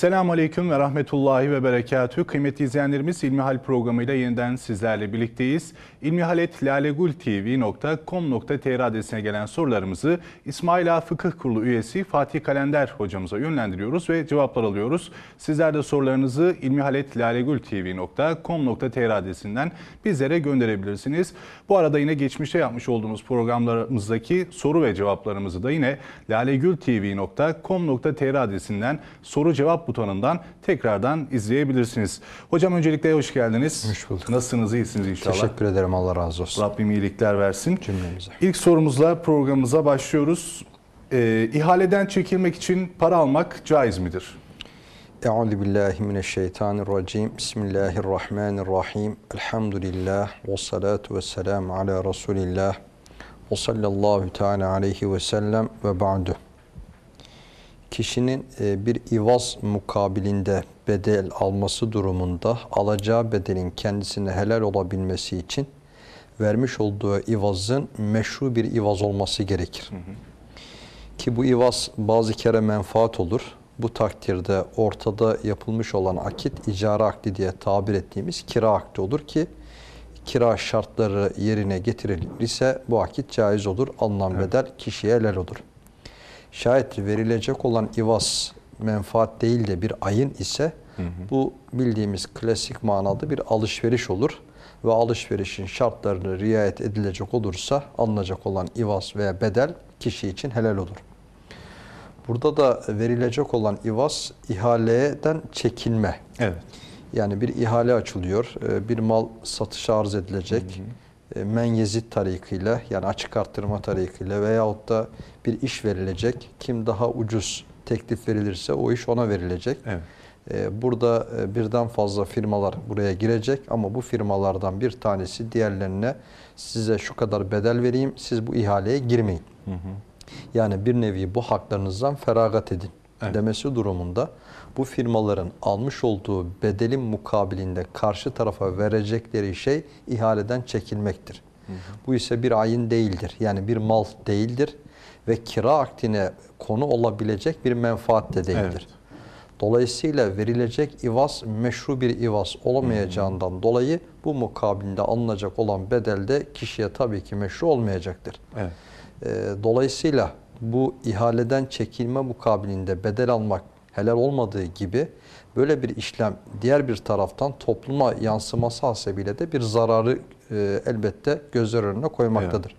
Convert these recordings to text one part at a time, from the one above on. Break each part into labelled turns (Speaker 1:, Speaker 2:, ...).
Speaker 1: Esselamu Aleyküm ve Rahmetullahi ve Berekatü. Kıymetli izleyenlerimiz İlmihal programıyla yeniden sizlerle birlikteyiz. ilmihaletlalegultv.com.tr adresine gelen sorularımızı İsmail Ağa Fıkıh Kurulu üyesi Fatih Kalender hocamıza yönlendiriyoruz ve cevaplar alıyoruz. Sizler de sorularınızı ilmihaletlalegultv.com.tr adresinden bizlere gönderebilirsiniz. Bu arada yine geçmişte yapmış olduğumuz programlarımızdaki soru ve cevaplarımızı da yine lalegultv.com.tr adresinden soru cevap butonundan tekrardan izleyebilirsiniz. Hocam öncelikle hoş geldiniz.
Speaker 2: Hoş bulduk.
Speaker 1: Nasılsınız? İyisiniz inşallah.
Speaker 2: Teşekkür ederim. Allah razı olsun.
Speaker 1: Rabbim iyilikler versin.
Speaker 2: Cümlemize.
Speaker 1: İlk sorumuzla programımıza başlıyoruz. Ee, ihaleden çekilmek için para almak caiz midir?
Speaker 2: Euzu billahi mineşşeytanirracim. Bismillahirrahmanirrahim. Elhamdülillah ve salatu vesselam ala Resulillah. Ve sallallahu teala aleyhi ve sellem ve ba'du. Kişinin e, bir ivaz mukabilinde bedel alması durumunda alacağı bedelin kendisine helal olabilmesi için vermiş olduğu ivazın meşru bir ivaz olması gerekir. Ki bu ivaz bazı kere menfaat olur. Bu takdirde ortada yapılmış olan akit icara akdi diye tabir ettiğimiz kira akdi olur ki kira şartları yerine getirilirse bu akit caiz olur. Alınan bedel kişiye helal olur. Şayet verilecek olan ivaz menfaat değil de bir ayın ise bu bildiğimiz klasik manada bir alışveriş olur ve alışverişin şartlarını riayet edilecek olursa alınacak olan ivaz veya bedel kişi için helal olur. Burada da verilecek olan ivaz ihaleden çekilme.
Speaker 1: Evet.
Speaker 2: Yani bir ihale açılıyor, e, bir mal satışa arz edilecek. E, Men yezid yani açık arttırma tarikıyla veyahut da bir iş verilecek. Kim daha ucuz teklif verilirse o iş ona verilecek.
Speaker 1: Evet.
Speaker 2: E, Burada e, birden fazla firmalar buraya girecek ama bu firmalardan bir tanesi diğerlerine size şu kadar bedel vereyim, siz bu ihaleye girmeyin. Yani bir nevi bu haklarınızdan feragat edin
Speaker 1: Evet.
Speaker 2: demesi durumunda bu firmaların almış olduğu bedelin mukabilinde karşı tarafa verecekleri şey ihaleden çekilmektir. Bu ise bir ayın değildir. Yani bir mal değildir ve kira akdine konu olabilecek bir menfaat de değildir.
Speaker 1: Evet.
Speaker 2: Dolayısıyla verilecek ivaz meşru bir ivaz olamayacağından dolayı bu mukabilinde alınacak olan bedel de kişiye tabii ki meşru olmayacaktır.
Speaker 1: Evet.
Speaker 2: Ee, Dolayısıyla bu ihaleden çekilme mukabilinde bedel almak helal olmadığı gibi böyle bir işlem diğer bir taraftan topluma yansıması hasebiyle de bir zararı e, elbette gözler önüne koymaktadır.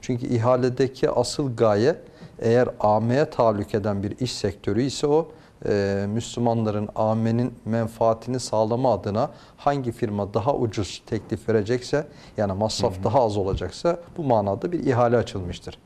Speaker 2: Çünkü ihaledeki asıl gaye eğer AM'ye tahallük eden bir iş sektörü ise o e, Müslümanların AM'nin menfaatini sağlama adına hangi firma daha ucuz teklif verecekse yani masraf daha az olacaksa bu manada bir ihale açılmıştır.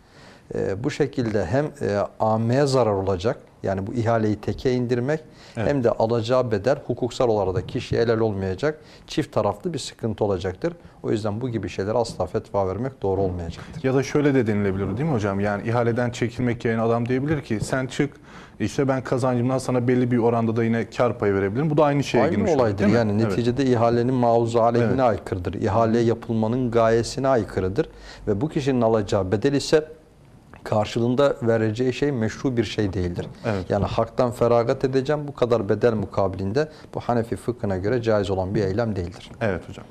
Speaker 2: E, bu şekilde hem e, AM'ye zarar olacak yani bu ihaleyi teke indirmek
Speaker 1: Evet.
Speaker 2: hem de alacağı bedel hukuksal olarak da kişiye helal olmayacak çift taraflı bir sıkıntı olacaktır. O yüzden bu gibi şeylere asla fetva vermek doğru olmayacaktır.
Speaker 1: Ya da şöyle de denilebilir değil mi hocam? Yani ihaleden çekilmek yerine adam diyebilir ki sen çık işte ben kazancımdan sana belli bir oranda da yine kar payı verebilirim. Bu da aynı şeye girmiş
Speaker 2: Aynı
Speaker 1: olur,
Speaker 2: olaydır.
Speaker 1: mi?
Speaker 2: Yani
Speaker 1: Evet.
Speaker 2: neticede ihalenin mauzu aleyhine
Speaker 1: Evet.
Speaker 2: aykırıdır. İhale yapılmanın gayesine aykırıdır. Ve bu kişinin alacağı bedel ise karşılığında vereceği şey meşru bir şey değildir.
Speaker 1: Evet.
Speaker 2: Yani haktan feragat edeceğim bu kadar bedel mukabilinde bu Hanefi fıkhına göre caiz olan bir eylem değildir.
Speaker 1: Evet hocam.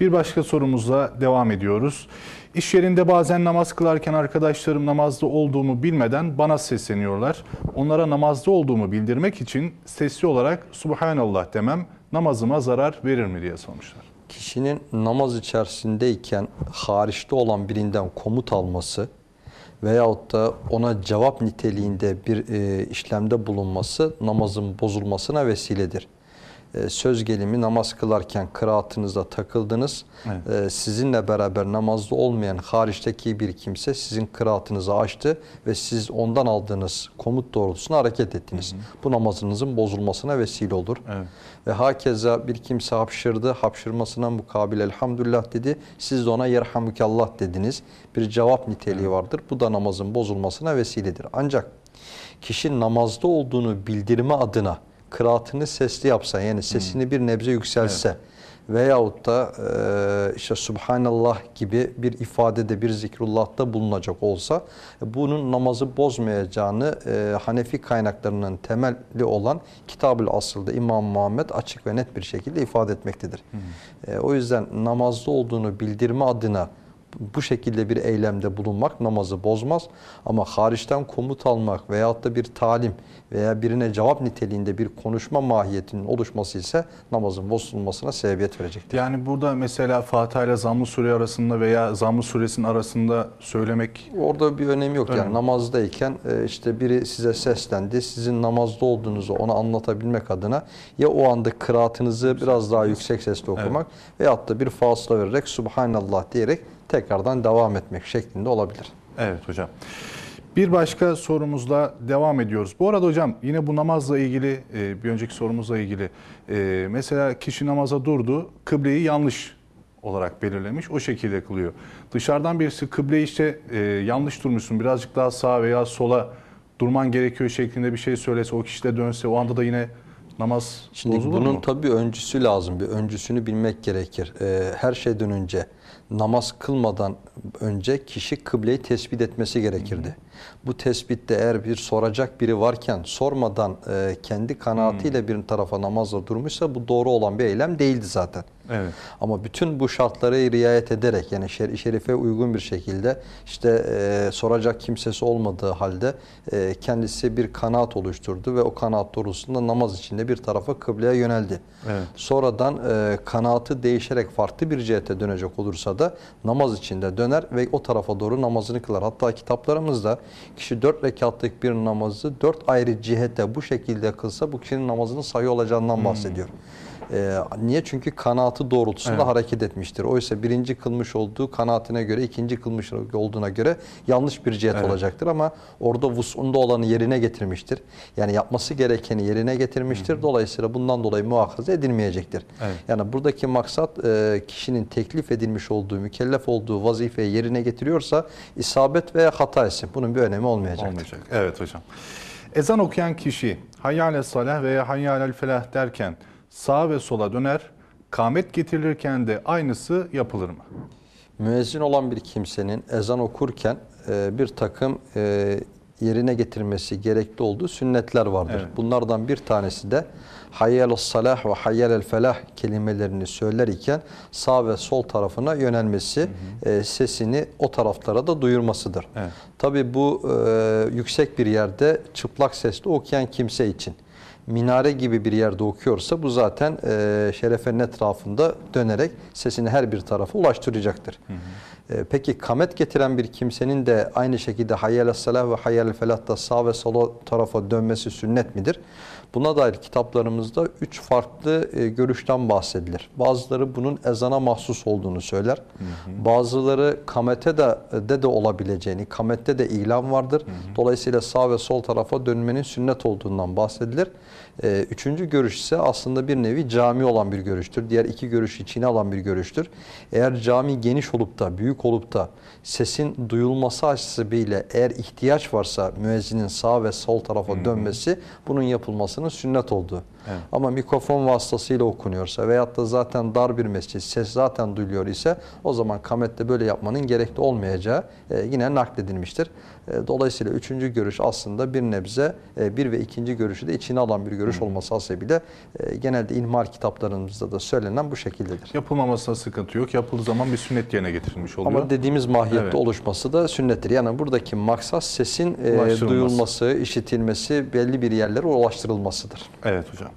Speaker 1: Bir başka sorumuzla devam ediyoruz. İş yerinde bazen namaz kılarken arkadaşlarım namazda olduğumu bilmeden bana sesleniyorlar. Onlara namazda olduğumu bildirmek için sesli olarak Subhanallah demem namazıma zarar verir mi diye sormuşlar.
Speaker 2: Kişinin namaz içerisindeyken hariçte olan birinden komut alması veyahut da ona cevap niteliğinde bir e, işlemde bulunması namazın bozulmasına vesiledir. E, söz gelimi namaz kılarken kıraatınızda takıldınız.
Speaker 1: Evet.
Speaker 2: E, sizinle beraber namazda olmayan hariçteki bir kimse sizin kıraatınızı açtı ve siz ondan aldığınız komut doğrultusunda hareket ettiniz. Bu namazınızın bozulmasına vesile olur.
Speaker 1: Evet.
Speaker 2: Ve hakeza bir kimse hapşırdı, hapşırmasına mukabil elhamdülillah dedi. Siz de ona yerhamukallah dediniz. Bir cevap niteliği vardır. Bu da namazın bozulmasına vesiledir. Ancak kişi namazda olduğunu bildirme adına kıraatını sesli yapsa yani sesini bir nebze yükselse veyahut da e, işte Subhanallah gibi bir ifadede bir zikrullah'ta bulunacak olsa bunun namazı bozmayacağını e, Hanefi kaynaklarının temelli olan Kitab-ül Asıl'da İmam Muhammed açık ve net bir şekilde ifade etmektedir. E, o yüzden namazda olduğunu bildirme adına bu şekilde bir eylemde bulunmak namazı bozmaz. Ama hariçten komut almak veyahut da bir talim veya birine cevap niteliğinde bir konuşma mahiyetinin oluşması ise namazın bozulmasına sebebiyet verecektir.
Speaker 1: Yani burada mesela Fatiha ile Zamm-ı Sure arasında veya Zamm-ı Suresinin arasında söylemek
Speaker 2: Orada bir önemi yok. Yani namazdayken e, işte biri size seslendi. Sizin namazda olduğunuzu ona anlatabilmek adına ya o anda kıraatınızı biraz daha yüksek sesle okumak veyahut da bir fasla vererek Subhanallah diyerek tekrardan devam etmek şeklinde olabilir.
Speaker 1: Evet hocam. Bir başka sorumuzla devam ediyoruz. Bu arada hocam yine bu namazla ilgili e, bir önceki sorumuzla ilgili e, mesela kişi namaza durdu kıbleyi yanlış olarak belirlemiş o şekilde kılıyor. Dışarıdan birisi kıbleyi işte e, yanlış durmuşsun birazcık daha sağa veya sola durman gerekiyor şeklinde bir şey söylese o kişi de dönse o anda da yine namaz
Speaker 2: Şimdi
Speaker 1: bozulur
Speaker 2: bunun
Speaker 1: mu?
Speaker 2: tabii öncüsü lazım. Bir öncüsünü bilmek gerekir. Ee, her şeyden önce namaz kılmadan önce kişi kıbleyi tespit etmesi gerekirdi. Bu tespitte eğer bir soracak biri varken sormadan e, kendi kanaatiyle bir tarafa namazla durmuşsa bu doğru olan bir eylem değildi zaten.
Speaker 1: Evet.
Speaker 2: Ama bütün bu şartlara riayet ederek yani şer-i şerife uygun bir şekilde işte e, soracak kimsesi olmadığı halde e, kendisi bir kanaat oluşturdu ve o kanaat doğrultusunda namaz içinde bir tarafa kıbleye yöneldi.
Speaker 1: Evet.
Speaker 2: Sonradan e, kanaatı değişerek farklı bir cihete dönecek olursa da namaz içinde döner ve o tarafa doğru namazını kılar. Hatta kitaplarımızda kişi dört rekatlık bir namazı dört ayrı cihete bu şekilde kılsa bu kişinin namazının sayı olacağından bahsediyor. Ee, niye? Çünkü kanaatı doğrultusunda
Speaker 1: Evet.
Speaker 2: hareket etmiştir. Oysa birinci kılmış olduğu kanaatine göre, ikinci kılmış olduğuna göre yanlış bir cihet
Speaker 1: Evet.
Speaker 2: olacaktır. Ama orada vus'unda olanı yerine getirmiştir. Yani yapması gerekeni yerine getirmiştir. Dolayısıyla bundan dolayı muhakaza edilmeyecektir.
Speaker 1: Evet.
Speaker 2: Yani buradaki maksat e, kişinin teklif edilmiş olduğu, mükellef olduğu vazifeyi yerine getiriyorsa isabet veya hata etsin. Bunun bir önemi olmayacaktır.
Speaker 1: Olmayacak. Evet hocam. Ezan okuyan kişi hayyâle salah veya hayyâlel felah derken sağa ve sola döner. Kamet getirilirken de aynısı yapılır mı?
Speaker 2: Müezzin olan bir kimsenin ezan okurken e, bir takım e, yerine getirmesi gerekli olduğu sünnetler vardır.
Speaker 1: Evet.
Speaker 2: Bunlardan bir tanesi de hayyel salah ve hayyel felah kelimelerini söyler iken sağ ve sol tarafına yönelmesi, e, sesini o taraflara da duyurmasıdır.
Speaker 1: Evet.
Speaker 2: Tabi bu e, yüksek bir yerde çıplak sesle okuyan kimse için. Minare gibi bir yerde okuyorsa bu zaten e, şerefenin etrafında dönerek sesini her bir tarafa ulaştıracaktır. E, peki kamet getiren bir kimsenin de aynı şekilde hayyel salah ve hayyel felahta sağ ve sola tarafa dönmesi sünnet midir? Buna dair kitaplarımızda üç farklı e, görüşten bahsedilir. Bazıları bunun ezana mahsus olduğunu söyler. Bazıları kamete de, de de olabileceğini, kamette de ilan vardır. Dolayısıyla sağ ve sol tarafa dönmenin sünnet olduğundan bahsedilir. E, üçüncü görüş ise aslında bir nevi cami olan bir görüştür. Diğer iki görüş içine alan bir görüştür. Eğer cami geniş olup da, büyük olup da sesin duyulması açısıyla eğer ihtiyaç varsa müezzinin sağ ve sol tarafa dönmesi bunun yapılmasının sünnet olduğu.
Speaker 1: Evet.
Speaker 2: Ama mikrofon vasıtasıyla okunuyorsa veyahut da zaten dar bir mescid, ses zaten duyuluyor ise o zaman kamette böyle yapmanın gerekli olmayacağı e, yine nakledilmiştir. E, dolayısıyla üçüncü görüş aslında bir nebze e, bir ve ikinci görüşü de içine alan bir görüş olması hasebiyle e, genelde ilmihal kitaplarımızda da söylenen bu şekildedir.
Speaker 1: Yapılmamasına sıkıntı yok. Yapıldığı zaman bir sünnet yerine getirilmiş oluyor.
Speaker 2: Ama dediğimiz mahiyette
Speaker 1: Evet.
Speaker 2: oluşması da sünnettir. Yani buradaki maksat sesin duyulması, işitilmesi, belli bir yerlere ulaştırılmasıdır.
Speaker 1: Evet hocam.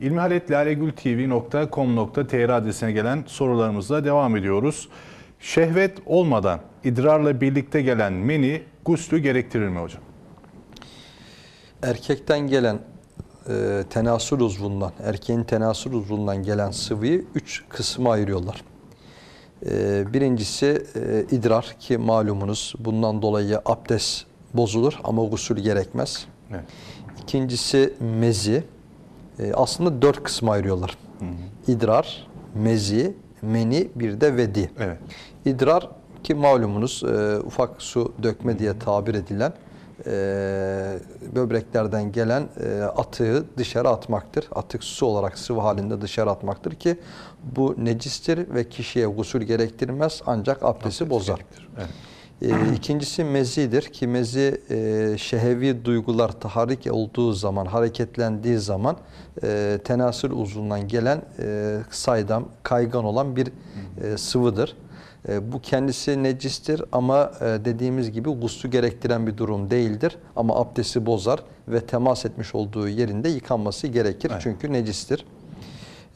Speaker 1: ilmihaletlalegültv.com.tr adresine gelen sorularımızla devam ediyoruz. Şehvet olmadan idrarla birlikte gelen meni guslü gerektirir mi hocam?
Speaker 2: Erkekten gelen e, tenasül uzvundan, erkeğin tenasül uzvundan gelen sıvıyı üç kısma ayırıyorlar. E, birincisi e, idrar ki malumunuz bundan dolayı abdest bozulur ama gusül gerekmez.
Speaker 1: Evet.
Speaker 2: İkincisi mezi. E, aslında dört kısma ayırıyorlar. İdrar, mezi, meni bir de vedi.
Speaker 1: Evet.
Speaker 2: İdrar ki malumunuz e, ufak su dökme diye tabir edilen e, böbreklerden gelen e, atığı dışarı atmaktır. Atık su olarak sıvı halinde dışarı atmaktır ki bu necistir ve kişiye gusül gerektirmez ancak abdesti bozar.
Speaker 1: gerektir. Evet.
Speaker 2: E, ikincisi mezidir ki mezi e, şehevi duygular tahrik olduğu zaman, hareketlendiği zaman e, tenasül uzundan gelen e, saydam, kaygan olan bir e, sıvıdır. E, bu kendisi necistir ama e, dediğimiz gibi guslu gerektiren bir durum değildir. Ama abdesti bozar ve temas etmiş olduğu yerinde yıkanması gerekir
Speaker 1: Evet.
Speaker 2: çünkü necistir.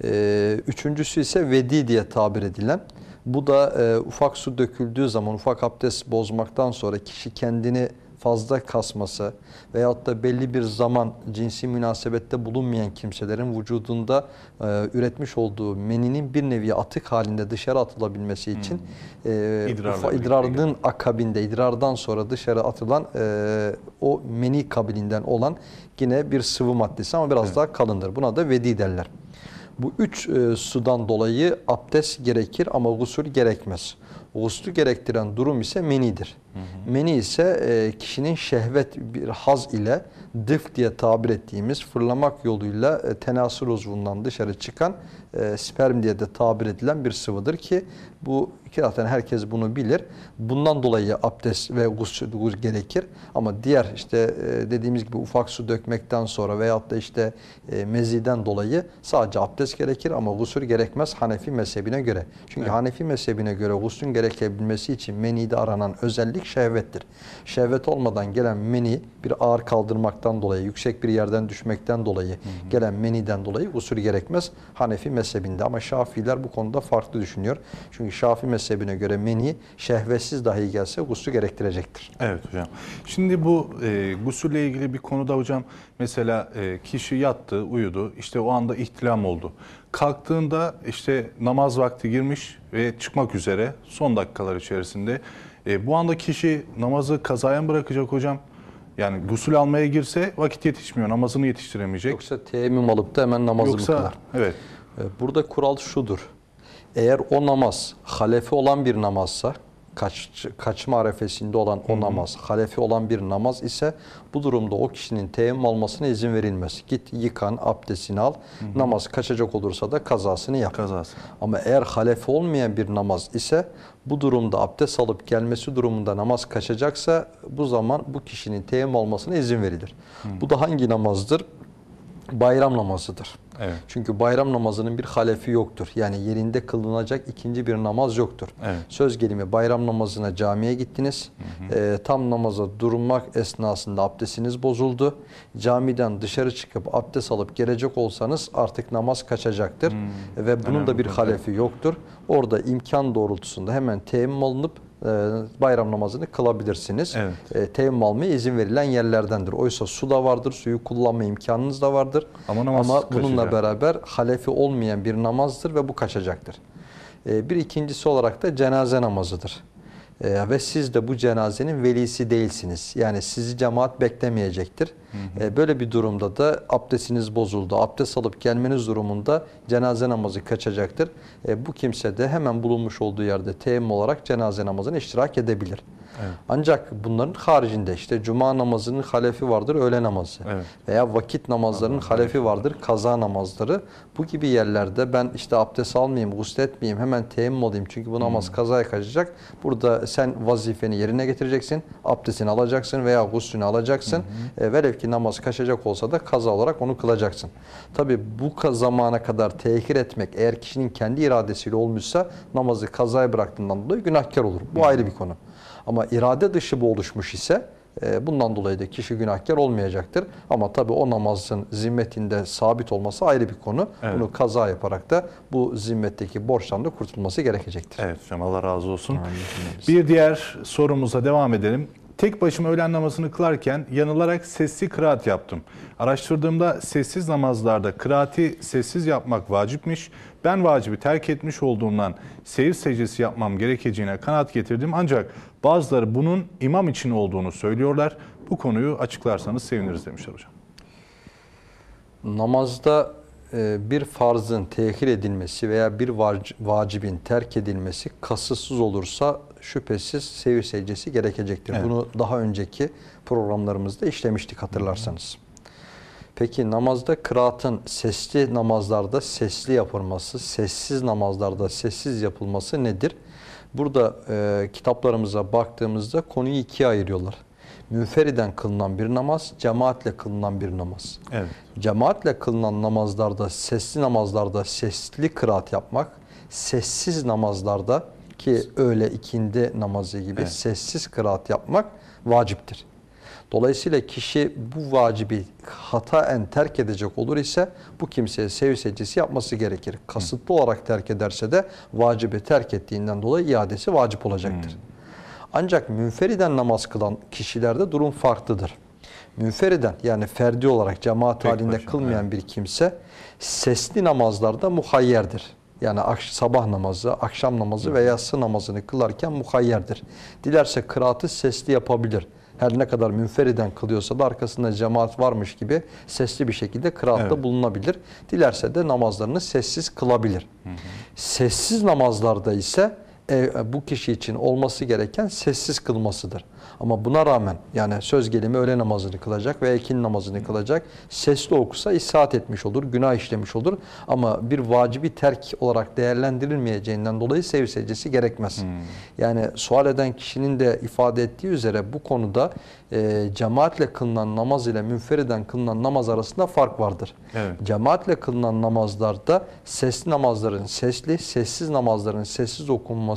Speaker 2: Ee, üçüncüsü ise vedi diye tabir edilen. Bu da e, ufak su döküldüğü zaman ufak abdest bozmaktan sonra kişi kendini fazla kasması veyahut da belli bir zaman cinsi münasebette bulunmayan kimselerin vücudunda e, üretmiş olduğu meninin bir nevi atık halinde dışarı atılabilmesi için e,
Speaker 1: İdrarla
Speaker 2: ufa-
Speaker 1: birlikte
Speaker 2: idrarın akabinde, idrardan sonra dışarı atılan e, o meni kabilinden olan yine bir sıvı maddesi ama biraz daha kalındır. Buna da vedi derler. Bu üç e, sudan dolayı abdest gerekir ama gusül gerekmez. Guslü gerektiren durum ise menidir. Meni ise e, kişinin şehvet bir haz ile dıf diye tabir ettiğimiz fırlamak yoluyla e, tenasül uzvundan dışarı çıkan e, sperm diye de tabir edilen bir sıvıdır ki bu zaten herkes bunu bilir. Bundan dolayı abdest ve gusül gerekir. Ama diğer işte e, dediğimiz gibi ufak su dökmekten sonra veyahut da işte e, meziden dolayı sadece abdest gerekir ama gusül gerekmez Hanefi mezhebine göre. Çünkü
Speaker 1: Evet.
Speaker 2: Hanefi mezhebine göre guslün gerekebilmesi için menide aranan özellik şehvettir. Şehvet olmadan gelen meni bir ağır kaldırmaktan dolayı, yüksek bir yerden düşmekten dolayı gelen meniden dolayı gusül gerekmez Hanefi mezhebinde. Ama Şafiiler bu konuda farklı düşünüyor. Çünkü Şafii mezhebine göre meni şehvetsiz dahi gelse guslü gerektirecektir.
Speaker 1: Evet hocam. Şimdi bu e, gusülle ilgili bir konuda hocam mesela e, kişi yattı, uyudu. İşte o anda ihtilam oldu. Kalktığında işte namaz vakti girmiş ve çıkmak üzere son dakikalar içerisinde. E, bu anda kişi namazı kazaya mı bırakacak hocam? Yani gusül almaya girse vakit yetişmiyor, namazını yetiştiremeyecek.
Speaker 2: Yoksa teyemmüm alıp da hemen namazı mı
Speaker 1: Yoksa
Speaker 2: kılar?
Speaker 1: evet.
Speaker 2: E, Burada kural şudur. Eğer o namaz halefi olan bir namazsa, kaç, kaçma arefesinde olan o namaz halefi olan bir namaz ise bu durumda o kişinin teyemmüm almasına izin verilmez. Git yıkan, abdestini al. Namaz kaçacak olursa da kazasını yap.
Speaker 1: Kazası.
Speaker 2: Ama eğer halefi olmayan bir namaz ise bu durumda abdest alıp gelmesi durumunda namaz kaçacaksa bu zaman bu kişinin teyemmüm almasına izin verilir. Bu da hangi namazdır? Bayram namazıdır.
Speaker 1: Evet.
Speaker 2: Çünkü bayram namazının bir halefi yoktur. Yani yerinde kılınacak ikinci bir namaz yoktur.
Speaker 1: Evet.
Speaker 2: Söz gelimi bayram namazına camiye gittiniz. Ee, tam namaza durmak esnasında abdestiniz bozuldu. Camiden dışarı çıkıp abdest alıp gelecek olsanız artık namaz kaçacaktır. Ve bunun da
Speaker 1: Önemli
Speaker 2: bir
Speaker 1: bir
Speaker 2: halefi yoktur. Orada imkan doğrultusunda hemen teyemmüm alınıp e, bayram namazını kılabilirsiniz.
Speaker 1: Evet.
Speaker 2: E, teyemmüm almaya izin verilen yerlerdendir. Oysa su da vardır, suyu kullanma imkanınız da vardır.
Speaker 1: Ama namaz
Speaker 2: Ama bununla
Speaker 1: kaçacak.
Speaker 2: beraber halefi olmayan bir namazdır ve bu kaçacaktır. Ee, Bir ikincisi olarak da cenaze namazıdır. Ee, Ve siz de bu cenazenin velisi değilsiniz. Yani sizi cemaat beklemeyecektir. Ee, Böyle bir durumda da abdestiniz bozuldu. Abdest alıp gelmeniz durumunda cenaze namazı kaçacaktır. Ee, Bu kimse de hemen bulunmuş olduğu yerde teyemmüm olarak cenaze namazına iştirak edebilir.
Speaker 1: Evet.
Speaker 2: Ancak bunların haricinde işte cuma namazının halefi vardır öğle namazı.
Speaker 1: Evet.
Speaker 2: Veya vakit namazlarının halefi vardır kaza namazları. Bu gibi yerlerde ben işte abdest almayayım, gusletmeyeyim, hemen teyemmüm olayım çünkü bu namaz kazaya kaçacak. Burada sen vazifeni yerine getireceksin, abdestini alacaksın veya guslünü alacaksın. E, velev ki namaz kaçacak olsa da kaza olarak onu kılacaksın. Tabi bu zamana kadar tehir etmek eğer kişinin kendi iradesiyle olmuşsa namazı kazaya bıraktığından dolayı günahkar olur. Bu ayrı bir konu. Ama irade dışı bu oluşmuş ise e, bundan dolayı da kişi günahkar olmayacaktır. Ama tabii o namazın zimmetinde sabit olması ayrı bir konu.
Speaker 1: Evet.
Speaker 2: Bunu kaza yaparak da bu zimmetteki borçtan da kurtulması gerekecektir.
Speaker 1: Evet hocam Allah razı olsun. Bir diğer sorumuza devam edelim. Tek başıma öğlen namazını kılarken yanılarak sesli kıraat yaptım. Araştırdığımda sessiz namazlarda kıraati sessiz yapmak vacipmiş. Ben vacibi terk etmiş olduğumdan seyir secdesi yapmam gerekeceğine kanaat getirdim. Ancak bazıları bunun imam için olduğunu söylüyorlar. Bu konuyu açıklarsanız seviniriz demişler hocam.
Speaker 2: Namazda e, bir farzın tehir edilmesi veya bir vac- vacibin terk edilmesi kasıtsız olursa şüphesiz sevi secdesi gerekecektir.
Speaker 1: Evet.
Speaker 2: Bunu daha önceki programlarımızda işlemiştik hatırlarsanız. Peki namazda kıraatın sesli namazlarda sesli yapılması, sessiz namazlarda sessiz yapılması nedir? Burada e, kitaplarımıza baktığımızda konuyu ikiye ayırıyorlar. Münferiden kılınan bir namaz, cemaatle kılınan bir namaz.
Speaker 1: Evet.
Speaker 2: Cemaatle kılınan namazlarda, sesli namazlarda sesli kıraat yapmak, sessiz namazlarda ki öğle ikindi namazı gibi
Speaker 1: Evet.
Speaker 2: sessiz kıraat yapmak vaciptir. Dolayısıyla kişi bu vacibi hataen terk edecek olur ise bu kimseye sevi secdesi yapması gerekir. Kasıtlı olarak terk ederse de vacibi terk ettiğinden dolayı iadesi vacip olacaktır. Ancak münferiden namaz kılan kişilerde durum farklıdır. Münferiden yani ferdi olarak cemaat
Speaker 1: Tek
Speaker 2: halinde
Speaker 1: başına,
Speaker 2: kılmayan
Speaker 1: evet.
Speaker 2: bir kimse sesli namazlarda muhayyerdir. Yani sabah namazı, akşam namazı veya yatsı namazını kılarken muhayyerdir. Dilerse kıraatı sesli yapabilir. Her ne kadar münferiden kılıyorsa da arkasında cemaat varmış gibi sesli bir şekilde kıraatta
Speaker 1: Evet.
Speaker 2: bulunabilir. Dilerse de namazlarını sessiz kılabilir. Sessiz namazlarda ise e, bu kişi için olması gereken sessiz kılmasıdır. Ama buna rağmen yani söz gelimi öğle namazını kılacak ve ikin namazını kılacak. Sesli okusa isaat etmiş olur, günah işlemiş olur. Ama bir vacibi terk olarak değerlendirilmeyeceğinden dolayı sev secdesi gerekmez. Yani sual eden kişinin de ifade ettiği üzere bu konuda e, cemaatle kılınan namaz ile münferiden kılınan namaz arasında fark vardır.
Speaker 1: Evet.
Speaker 2: Cemaatle kılınan namazlarda sesli namazların sesli, sessiz namazların sessiz okunması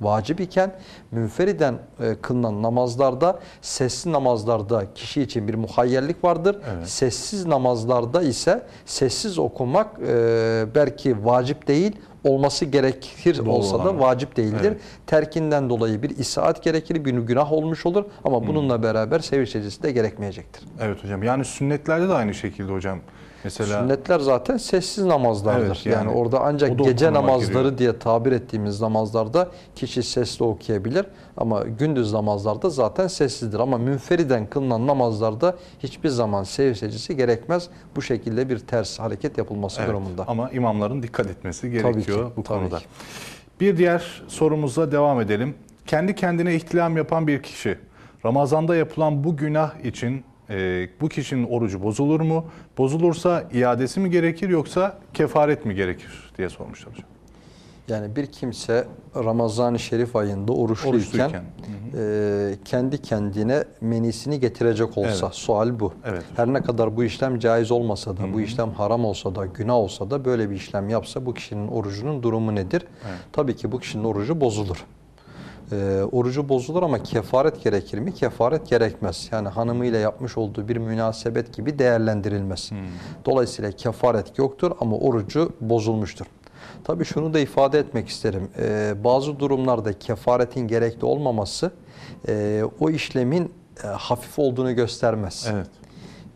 Speaker 2: vacip iken münferiden e, kılınan namazlarda sesli namazlarda kişi için bir muhayyerlik vardır.
Speaker 1: Evet.
Speaker 2: Sessiz namazlarda ise sessiz okumak e, belki vacip değil olması gerekir
Speaker 1: Doğru
Speaker 2: olsa da vacip değildir.
Speaker 1: Evet.
Speaker 2: Terkinden dolayı bir isaat gerekir, bir günah olmuş olur ama bununla beraber sevinç de gerekmeyecektir.
Speaker 1: Evet hocam. Yani sünnetlerde de aynı şekilde hocam. Mesela
Speaker 2: Sünnetler zaten sessiz namazlardır.
Speaker 1: Evet,
Speaker 2: yani,
Speaker 1: yani
Speaker 2: orada ancak gece namazları
Speaker 1: giriyor.
Speaker 2: diye tabir ettiğimiz namazlarda kişi sesli okuyabilir ama gündüz namazlarda zaten sessizdir. Ama münferiden kılınan namazlarda hiçbir zaman sev secdesi gerekmez. Bu şekilde bir ters hareket yapılması
Speaker 1: Evet,
Speaker 2: durumunda.
Speaker 1: Ama imamların dikkat etmesi
Speaker 2: Tabii
Speaker 1: gerekiyor
Speaker 2: ki,
Speaker 1: bu
Speaker 2: tabii
Speaker 1: konuda.
Speaker 2: ki.
Speaker 1: Bir diğer sorumuzla devam edelim. Kendi kendine ihtilam yapan bir kişi Ramazanda yapılan bu günah için e, bu kişinin orucu bozulur mu? Bozulursa iadesi mi gerekir yoksa kefaret mi gerekir diye sormuşlar hocam.
Speaker 2: Yani bir kimse Ramazan-ı Şerif ayında oruçluyken,
Speaker 1: Oruçluyken,
Speaker 2: e, kendi kendine menisini getirecek olsa
Speaker 1: Evet.
Speaker 2: sual bu.
Speaker 1: Evet.
Speaker 2: Her ne kadar bu işlem caiz olmasa da, bu işlem haram olsa da, günah olsa da böyle bir işlem yapsa bu kişinin orucunun durumu nedir?
Speaker 1: Evet.
Speaker 2: Tabii ki bu kişinin orucu bozulur. E, orucu bozulur ama kefaret gerekir mi? Kefaret gerekmez. Yani hanımıyla yapmış olduğu bir münasebet gibi değerlendirilmez. Dolayısıyla kefaret yoktur ama orucu bozulmuştur. Tabii şunu da ifade etmek isterim. Ee, bazı durumlarda kefaretin gerekli olmaması e, o işlemin e, hafif olduğunu göstermez.
Speaker 1: Evet.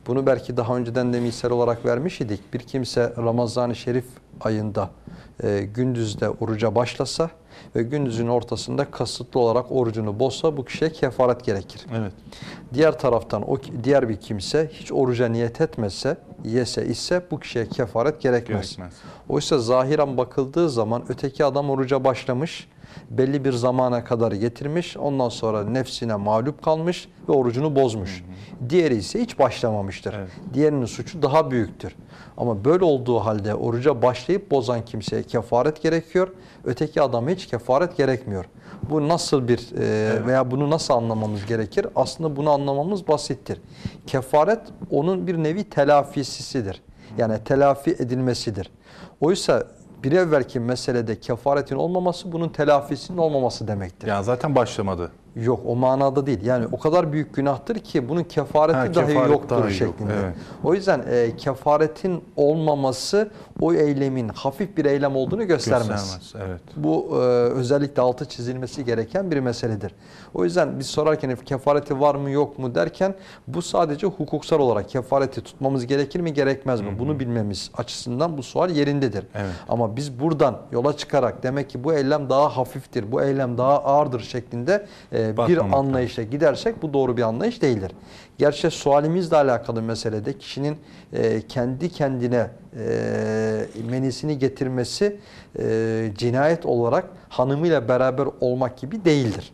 Speaker 2: Bunu belki daha önceden de misal olarak vermiş idik. Bir kimse Ramazan-ı Şerif ayında e, gündüzde oruca başlasa ve gündüzün ortasında kasıtlı olarak orucunu bozsa bu kişiye kefaret gerekir.
Speaker 1: Evet.
Speaker 2: Diğer taraftan o diğer bir kimse hiç oruca niyet etmese, yese ise bu kişiye kefaret gerekmez.
Speaker 1: Gerekmez.
Speaker 2: Oysa zahiren bakıldığı zaman öteki adam oruca başlamış, belli bir zamana kadar getirmiş, ondan sonra nefsine mağlup kalmış ve orucunu bozmuş. Diğeri ise hiç başlamamıştır.
Speaker 1: Evet.
Speaker 2: Diğerinin suçu daha büyüktür. Ama böyle olduğu halde oruca başlayıp bozan kimseye kefaret gerekiyor. Öteki adama hiç kefaret gerekmiyor. Bu nasıl bir e, veya bunu nasıl anlamamız gerekir? Aslında bunu anlamamız basittir. Kefaret onun bir nevi telafisisidir. Yani telafi edilmesidir. Oysa bir evvelki meselede kefaretin olmaması bunun telafisinin olmaması demektir.
Speaker 1: Yani zaten başlamadı.
Speaker 2: Yok o manada değil. Yani o kadar büyük günahtır ki bunun kefareti
Speaker 1: Ha,
Speaker 2: dahi
Speaker 1: kefaret
Speaker 2: yoktur
Speaker 1: dahi yok,
Speaker 2: şeklinde.
Speaker 1: evet.
Speaker 2: O yüzden e, kefaretin olmaması o eylemin hafif bir eylem olduğunu göstermez.
Speaker 1: Göstermez. Evet.
Speaker 2: Bu e, özellikle altı çizilmesi gereken bir meseledir. O yüzden biz sorarken kefareti var mı yok mu derken bu sadece hukuksal olarak kefareti tutmamız gerekir mi gerekmez mi? Bunu bilmemiz açısından bu sual yerindedir.
Speaker 1: Evet.
Speaker 2: Ama biz buradan yola çıkarak demek ki bu eylem daha hafiftir, bu eylem daha ağırdır şeklinde e, bir
Speaker 1: Bakmamak
Speaker 2: anlayışa gidersek bu doğru bir anlayış değildir. Gerçi sualimizle alakalı meselede kişinin e, kendi kendine e, menisini getirmesi e, cinayet olarak hanımıyla beraber olmak gibi değildir.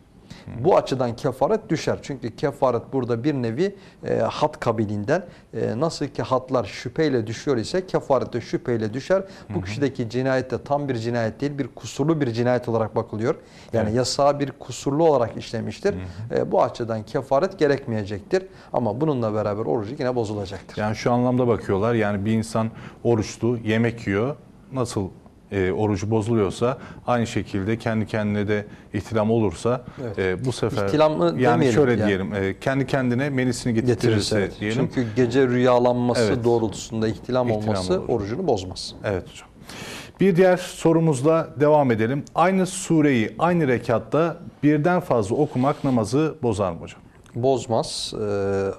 Speaker 2: Bu açıdan kefaret düşer. Çünkü kefaret burada bir nevi e, hat kabilinden e, nasıl ki hatlar şüpheyle düşüyor ise kefaret de şüpheyle düşer. Bu kişideki cinayet de tam bir cinayet değil bir kusurlu bir cinayet olarak bakılıyor. Yani
Speaker 1: Evet.
Speaker 2: yasağı bir kusurlu olarak işlemiştir. E, bu açıdan kefaret gerekmeyecektir. Ama bununla beraber orucu yine bozulacaktır.
Speaker 1: Yani şu anlamda bakıyorlar. Yani bir insan oruçlu, yemek yiyor. Nasıl e, orucu bozuluyorsa aynı şekilde kendi kendine de ihtilam olursa
Speaker 2: Evet.
Speaker 1: e, bu sefer
Speaker 2: İhtilam mı
Speaker 1: yani
Speaker 2: demeyelim
Speaker 1: şöyle
Speaker 2: yani.
Speaker 1: diyelim e, kendi kendine menisini
Speaker 2: Getirirse
Speaker 1: getirirse
Speaker 2: evet.
Speaker 1: diyelim.
Speaker 2: Çünkü gece rüyalanması
Speaker 1: Evet.
Speaker 2: doğrultusunda ihtilam,
Speaker 1: İhtilam
Speaker 2: olması
Speaker 1: olur.
Speaker 2: orucunu bozmaz.
Speaker 1: Evet hocam. Bir diğer sorumuzla devam edelim. Aynı sureyi aynı rekatta birden fazla okumak namazı bozar mı hocam?
Speaker 2: Bozmaz. Ee,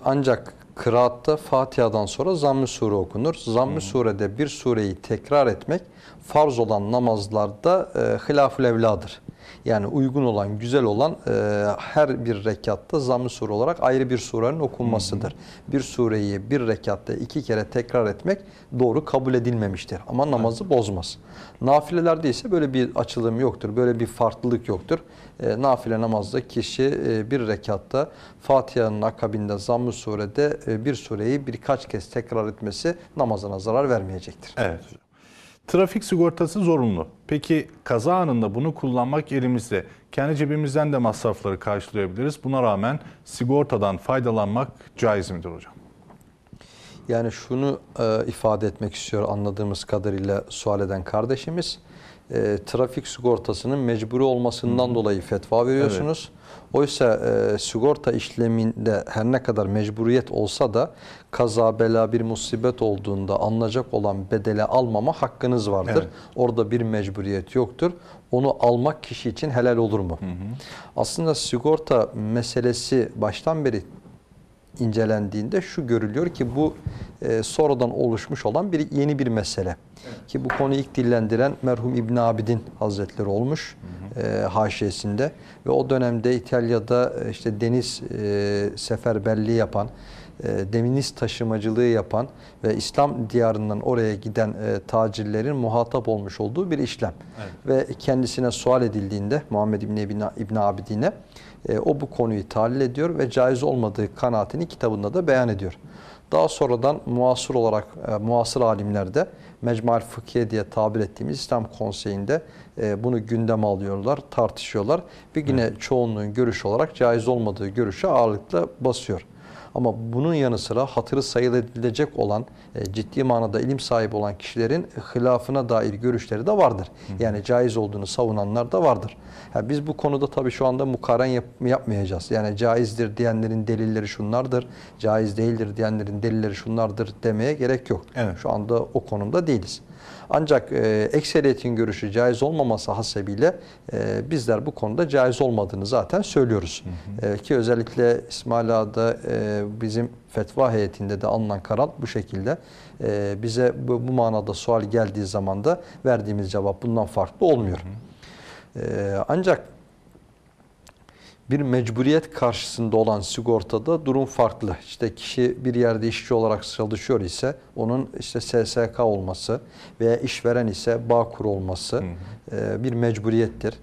Speaker 2: ancak kıraatta Fatiha'dan sonra Zamm-ı Sure okunur. Zamm-ı Sure'de bir sureyi tekrar etmek farz olan namazlarda e, hilaf-ül evladır. Yani uygun olan, güzel olan e, her bir rekatta Zamm-ı Sure olarak ayrı bir surenin okunmasıdır. Bir sureyi bir rekatta iki kere tekrar etmek doğru kabul edilmemiştir. Ama namazı bozmaz. Nafilelerde ise böyle bir açılım yoktur. Böyle bir farklılık yoktur. E, nafile namazda kişi e, bir rekatta Fatiha'nın akabinde Zamm-ı Sure'de e, bir sureyi birkaç kez tekrar etmesi namazına zarar vermeyecektir.
Speaker 1: Evet hocam. Trafik sigortası zorunlu. Peki kaza anında bunu kullanmak elimizde. Kendi cebimizden de masrafları karşılayabiliriz. Buna rağmen sigortadan faydalanmak caiz midir hocam?
Speaker 2: Yani şunu e, ifade etmek istiyor anladığımız kadarıyla sual eden kardeşimiz. E, trafik sigortasının mecburi olmasından dolayı fetva veriyorsunuz. Oysa e, sigorta işleminde her ne kadar mecburiyet olsa da kaza, bela, bir musibet olduğunda alınacak olan bedele almama hakkınız vardır.
Speaker 1: Evet.
Speaker 2: Orada bir mecburiyet yoktur. Onu almak kişi için helal olur mu? Aslında sigorta meselesi baştan beri incelendiğinde şu görülüyor ki bu e, sonradan oluşmuş olan bir yeni bir mesele. Ki bu konuyu ilk dillendiren merhum İbn Abidin Hazretleri olmuş e, haşiyesinde ve o dönemde İtalya'da e, işte deniz e, seferberliği yapan e, deniz taşımacılığı yapan ve İslam diyarından oraya giden e, tacirlerin muhatap olmuş olduğu bir işlem. Ve kendisine sual edildiğinde Muhammed İbni İbn, İbn Abidin'e e, o bu konuyu tahlil ediyor ve caiz olmadığı kanaatini kitabında da beyan ediyor. Daha sonradan muasır olarak e, muasır alimlerde Mecmual Fıkhiye diye tabir ettiğimiz İslam Konseyi'nde e, bunu gündeme alıyorlar, tartışıyorlar ve yine çoğunluğun görüşü olarak caiz olmadığı görüşe ağırlıkla basıyor. Ama bunun yanı sıra hatırı sayılabilecek olan, e, ciddi manada ilim sahibi olan kişilerin hilafına dair görüşleri de vardır. Yani caiz olduğunu savunanlar da vardır. Ha, biz bu konuda tabii şu anda mukaren yap- yapmayacağız. Yani caizdir diyenlerin delilleri şunlardır, caiz değildir diyenlerin delilleri şunlardır demeye gerek yok.
Speaker 1: Evet.
Speaker 2: Şu anda o konumda değiliz. Ancak e, ekseriyetin görüşü caiz olmaması hasebiyle e, bizler bu konuda caiz olmadığını zaten söylüyoruz. E, ki özellikle İsmail Ağa'da e, bizim fetva heyetinde de alınan karar bu şekilde. E, bize bu, bu manada sual geldiği zaman da verdiğimiz cevap bundan farklı olmuyor. E, ancak bir mecburiyet karşısında olan sigortada durum farklı. İşte kişi bir yerde işçi olarak çalışıyor ise onun işte SSK olması veya işveren ise Bağkur olması e, bir mecburiyettir.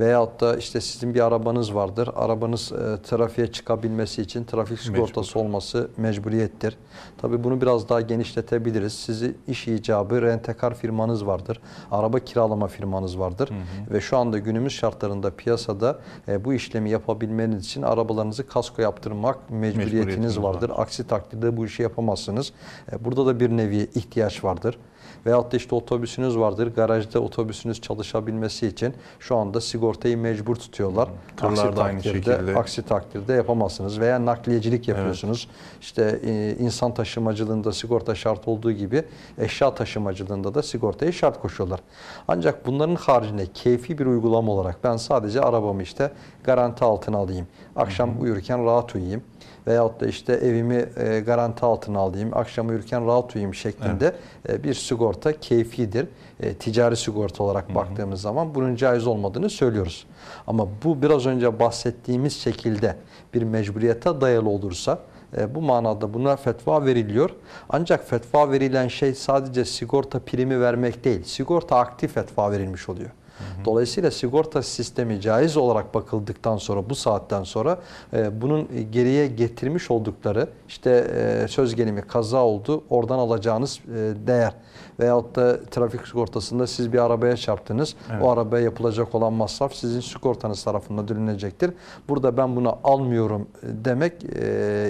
Speaker 2: Veyahut da işte sizin bir arabanız vardır. Arabanız e, trafiğe çıkabilmesi için trafik sigortası olması mecburiyettir. Tabii bunu biraz daha genişletebiliriz. Sizi iş icabı rentekar firmanız vardır. Araba kiralama firmanız vardır. Ve şu anda günümüz şartlarında piyasada e, bu işlemi yapabilmeniz için arabalarınızı kasko yaptırmak mecburiyetiniz
Speaker 1: Mecburiyetiniz
Speaker 2: vardır. Aksi takdirde bu işi yapamazsınız. E, burada da bir nevi ihtiyaç vardır. Veyahut da işte otobüsünüz vardır. Garajda otobüsünüz çalışabilmesi için şu anda sigortayı mecbur tutuyorlar.
Speaker 1: Tırlar
Speaker 2: aksi
Speaker 1: aynı
Speaker 2: takdirde,
Speaker 1: şekilde.
Speaker 2: aksi takdirde yapamazsınız. Veya nakliyecilik yapıyorsunuz. İşte e, insan taşımacılığında sigorta şart olduğu gibi eşya taşımacılığında da sigortayı şart koşuyorlar. Ancak bunların haricinde keyfi bir uygulama olarak ben sadece arabamı işte garanti altına alayım. Akşam uyurken rahat uyuyayım veyahut da işte evimi e, garanti altına alayım, akşam uyurken rahat uyuyayım şeklinde e, bir sigorta keyfidir. E, ticari sigorta olarak baktığımız zaman bunun caiz olmadığını söylüyoruz. Ama bu biraz önce bahsettiğimiz şekilde bir mecburiyete dayalı olursa E, bu manada buna fetva veriliyor. Ancak fetva verilen şey sadece sigorta primi vermek değil. Sigorta aktif fetva verilmiş oluyor. Dolayısıyla sigorta sistemi caiz olarak bakıldıktan sonra bu saatten sonra e, bunun geriye getirmiş oldukları işte e, söz gelimi kaza oldu oradan alacağınız e, değer veyahut da trafik sigortasında siz bir arabaya çarptınız. O arabaya yapılacak olan masraf sizin sigortanız tarafından ödenecektir. Burada ben bunu almıyorum e, demek e,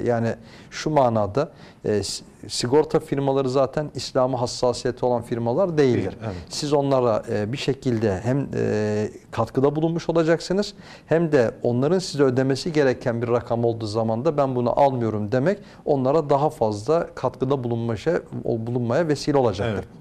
Speaker 2: yani şu manada e, sigorta firmaları zaten İslam'a hassasiyeti olan firmalar değildir.
Speaker 1: Değil, evet.
Speaker 2: Siz onlara e, bir şekilde hem e, katkıda bulunmuş olacaksınız hem de onların size ödemesi gereken bir rakam olduğu zaman da ben bunu almıyorum demek onlara daha fazla katkıda bulunmaya, bulunmaya vesile olacaktır.
Speaker 1: Evet.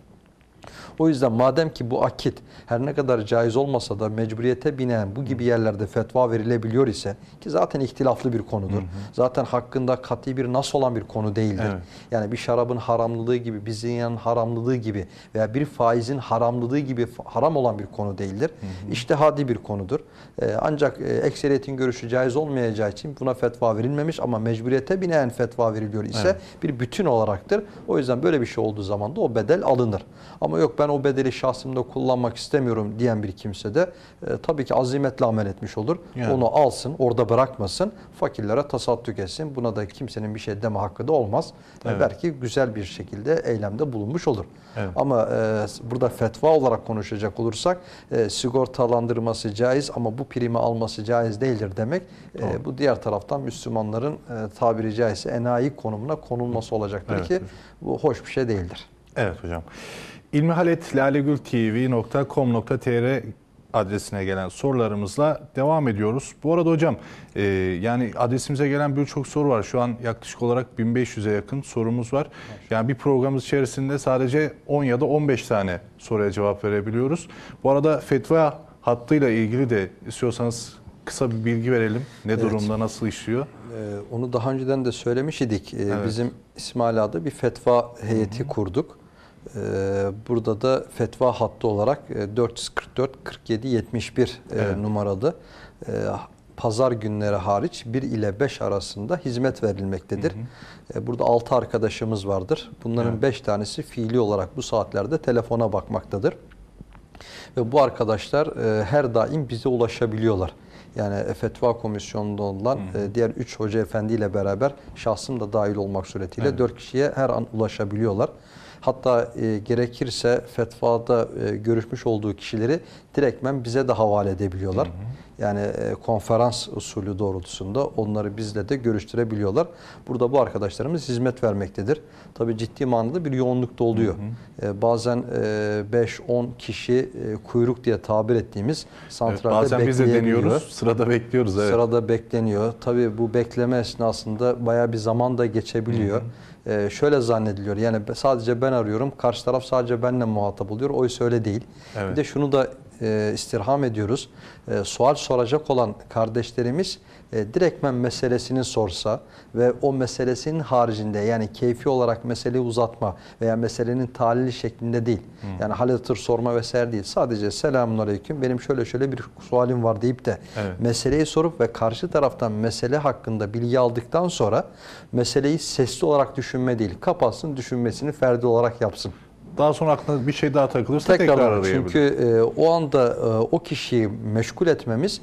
Speaker 2: O yüzden madem ki bu akit her ne kadar caiz olmasa da mecburiyete binen bu gibi yerlerde fetva verilebiliyor ise ki zaten ihtilaflı bir konudur. Zaten hakkında kat'i bir nas olan bir konu değildir.
Speaker 1: Evet.
Speaker 2: Yani bir şarabın haramlılığı gibi, bir zinyanın haramlılığı gibi veya bir faizin haramlılığı gibi haram olan bir konu değildir. İçtihadi bir konudur. Ee, ancak e, ekseriyetin görüşü caiz olmayacağı için buna fetva verilmemiş ama mecburiyete binen fetva veriliyor ise
Speaker 1: Evet.
Speaker 2: bir bütün olaraktır. O yüzden böyle bir şey olduğu zaman da o bedel alınır. Ama yok ben o bedeli şahsımda kullanmak istemiyorum diyen bir kimse de e, tabii ki azimetle amel etmiş olur.
Speaker 1: Yani.
Speaker 2: Onu alsın, orada bırakmasın, fakirlere tasadduk etsin. Buna da kimsenin bir şey deme hakkı da olmaz.
Speaker 1: Evet.
Speaker 2: Belki güzel bir şekilde eylemde bulunmuş olur.
Speaker 1: Evet.
Speaker 2: Ama e, burada fetva olarak konuşacak olursak e, sigortalandırması caiz ama bu primi alması caiz değildir demek. e, bu diğer taraftan Müslümanların e, tabiri caizse enayi konumuna konulması olacaktır
Speaker 1: Evet
Speaker 2: ki bu hoş bir şey değildir.
Speaker 1: Evet hocam. ilmihaletlalegültv.com.tr adresine gelen sorularımızla devam ediyoruz. Bu arada hocam e, yani adresimize gelen birçok soru var. Şu an yaklaşık olarak 1500'e yakın sorumuz var. Yani bir programımız içerisinde sadece 10 ya da 15 tane soruya cevap verebiliyoruz. Bu arada fetva hattıyla ilgili de istiyorsanız kısa bir bilgi verelim. Ne
Speaker 2: Evet.
Speaker 1: durumda, nasıl işliyor?
Speaker 2: Ee, onu daha önceden de söylemiş idik. Ee,
Speaker 1: Evet.
Speaker 2: Bizim İsmaila'da bir fetva heyeti kurduk. Ee, burada da fetva hattı olarak e, 444 47 71 e,
Speaker 1: Evet.
Speaker 2: numaralı e, pazar günleri hariç 1 ile 5 arasında hizmet verilmektedir. E, Burada 6 arkadaşımız vardır. Bunların
Speaker 1: Evet.
Speaker 2: 5 tanesi fiili olarak bu saatlerde telefona bakmaktadır. Ve bu arkadaşlar e, her daim bize ulaşabiliyorlar. Yani fetva komisyonunda olan e, diğer 3 hoca efendi ile beraber şahsım da dahil olmak suretiyle
Speaker 1: Evet.
Speaker 2: 4 kişiye her an ulaşabiliyorlar. Hatta e, gerekirse fetvada e, görüşmüş olduğu kişileri direktmen bize de havale edebiliyorlar. Yani e, konferans usulü doğrultusunda onları bizle de görüştürebiliyorlar. Burada bu arkadaşlarımız hizmet vermektedir. Tabii ciddi manada bir yoğunlukta oluyor. E, bazen e, 5-10 kişi e, kuyruk diye tabir ettiğimiz
Speaker 1: Evet,
Speaker 2: santralde
Speaker 1: bazen biz de deniyoruz. Sırada bekliyoruz. Evet.
Speaker 2: Sırada bekleniyor. Tabii bu bekleme esnasında bayağı bir zaman da geçebiliyor. Ee, şöyle zannediliyor. Yani sadece ben arıyorum. Karşı taraf sadece benimle muhatap oluyor. Oysa öyle değil.
Speaker 1: Evet.
Speaker 2: Bir de şunu da e, istirham ediyoruz. E, sual soracak olan kardeşlerimiz e, direktmen meselesini sorsa ve o meselesinin haricinde yani keyfi olarak meseleyi uzatma veya meselenin tahlili şeklinde değil. Yani hal hatır sorma vesaire değil. Sadece selamun aleyküm benim şöyle şöyle bir sualim var deyip de
Speaker 1: Evet.
Speaker 2: meseleyi sorup ve karşı taraftan mesele hakkında bilgi aldıktan sonra meseleyi sesli olarak düşünme değil. Kapatsın düşünmesini ferdi olarak yapsın.
Speaker 1: Daha sonra aklına bir şey daha takılırsa tekrar,
Speaker 2: Tekrar
Speaker 1: arayabilir.
Speaker 2: çünkü e, o anda e, o kişiyi meşgul etmemiz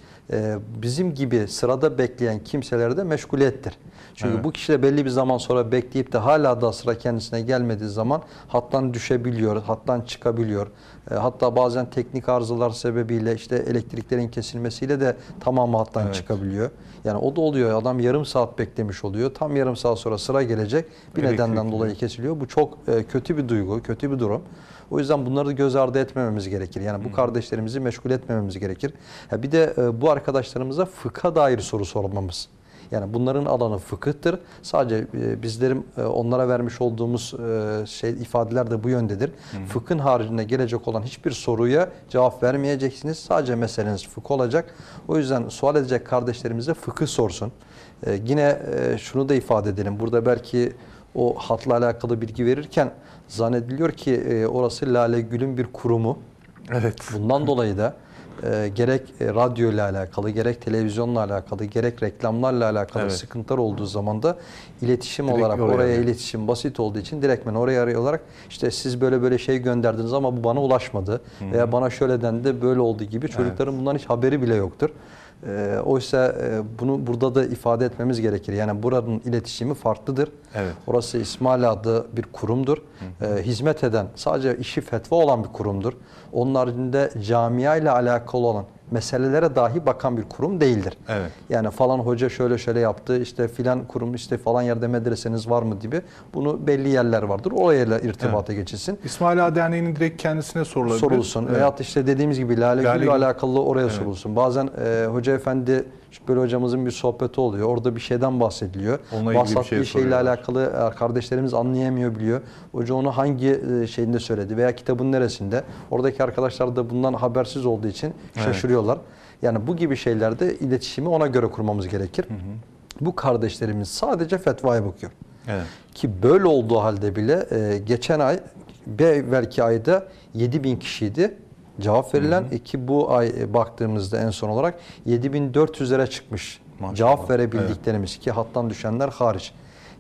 Speaker 2: bizim gibi sırada bekleyen kimseleri de meşguliyettir. Çünkü
Speaker 1: Evet.
Speaker 2: bu kişi de belli bir zaman sonra bekleyip de hala da sıra kendisine gelmediği zaman hattan düşebiliyor, hattan çıkabiliyor. E, hatta bazen teknik arızalar sebebiyle işte elektriklerin kesilmesiyle de tamamı hattan
Speaker 1: Evet.
Speaker 2: çıkabiliyor. Yani o da oluyor. Adam yarım saat beklemiş oluyor. Tam yarım saat sonra sıra gelecek. Bir
Speaker 1: Elektrik
Speaker 2: nedenden dolayı kesiliyor. Bu çok e, kötü bir duygu, kötü bir durum. O yüzden bunları da göz ardı etmememiz gerekir. Yani bu kardeşlerimizi meşgul etmememiz gerekir. Ha bir de e, bu arkadaşlarımıza fıkha dair soru sormamız. Yani bunların alanı fıkıhtır. Sadece e, bizlerin e, onlara vermiş olduğumuz şey ifadeler de bu yöndedir. Fıkhın haricinde gelecek olan hiçbir soruya cevap vermeyeceksiniz. Sadece meseleniz fıkıh olacak. O yüzden sual edecek kardeşlerimize fıkıh sorsun. Yine şunu da ifade edelim. Burada belki o hatla alakalı bilgi verirken zannediliyor ki e, orası Lale Gül'ün bir kurumu.
Speaker 1: Evet.
Speaker 2: Bundan dolayı da e, gerek e, radyo ile alakalı, gerek televizyonla alakalı, gerek reklamlarla alakalı
Speaker 1: Evet.
Speaker 2: sıkıntılar olduğu zaman da iletişim
Speaker 1: Direkt
Speaker 2: olarak
Speaker 1: oraya
Speaker 2: oraya,
Speaker 1: arıyor.
Speaker 2: iletişim basit olduğu için direktmen oraya arıyorlar. İşte siz böyle böyle şey gönderdiniz ama bu bana ulaşmadı veya bana şöyle dendi böyle oldu gibi çocukların bundan hiç haberi bile yoktur. Ee, oysa e, bunu burada da ifade etmemiz gerekir. Yani buranın iletişimi farklıdır.
Speaker 1: Evet.
Speaker 2: Orası İsmail adı bir kurumdur. Ee, hizmet eden, sadece işi fetva olan bir kurumdur. Onun haricinde camia ile alakalı olan meselelere dahi bakan bir kurum değildir.
Speaker 1: Evet.
Speaker 2: Yani falan hoca şöyle şöyle yaptı, işte filan kurum işte falan yerde medreseniz var mı gibi. Bunu belli yerler vardır. Orayla irtibata geçilsin.
Speaker 1: İsmail Ağa Derneği'nin direkt kendisine sorulabilir.
Speaker 2: Sorulsun.
Speaker 1: Evet.
Speaker 2: Veyahut işte dediğimiz gibi Lale,
Speaker 1: Lale
Speaker 2: Gül'le
Speaker 1: Gül.
Speaker 2: alakalı oraya sorulsun. Bazen e, hoca efendi böyle hocamızın bir sohbeti oluyor. Orada bir şeyden bahsediliyor.
Speaker 1: Onunla
Speaker 2: Bahsettiği
Speaker 1: şey
Speaker 2: şeyle
Speaker 1: soruyorlar.
Speaker 2: alakalı e, kardeşlerimiz anlayamıyor biliyor. Hoca onu hangi e, şeyinde söyledi veya kitabın neresinde. Oradaki arkadaşlar da bundan habersiz olduğu için şaşırıyorlar. Yani bu gibi şeylerde iletişimi ona göre kurmamız gerekir. Bu kardeşlerimiz sadece fetvaya bakıyor.
Speaker 1: Evet.
Speaker 2: Ki böyle olduğu halde bile e, geçen ay bir evvelki ayda 7 bin kişiydi cevap verilen. E, ki bu ay e, baktığımızda en son olarak 7400'lere çıkmış
Speaker 1: Maşallah.
Speaker 2: cevap verebildiklerimiz ki hattan düşenler hariç.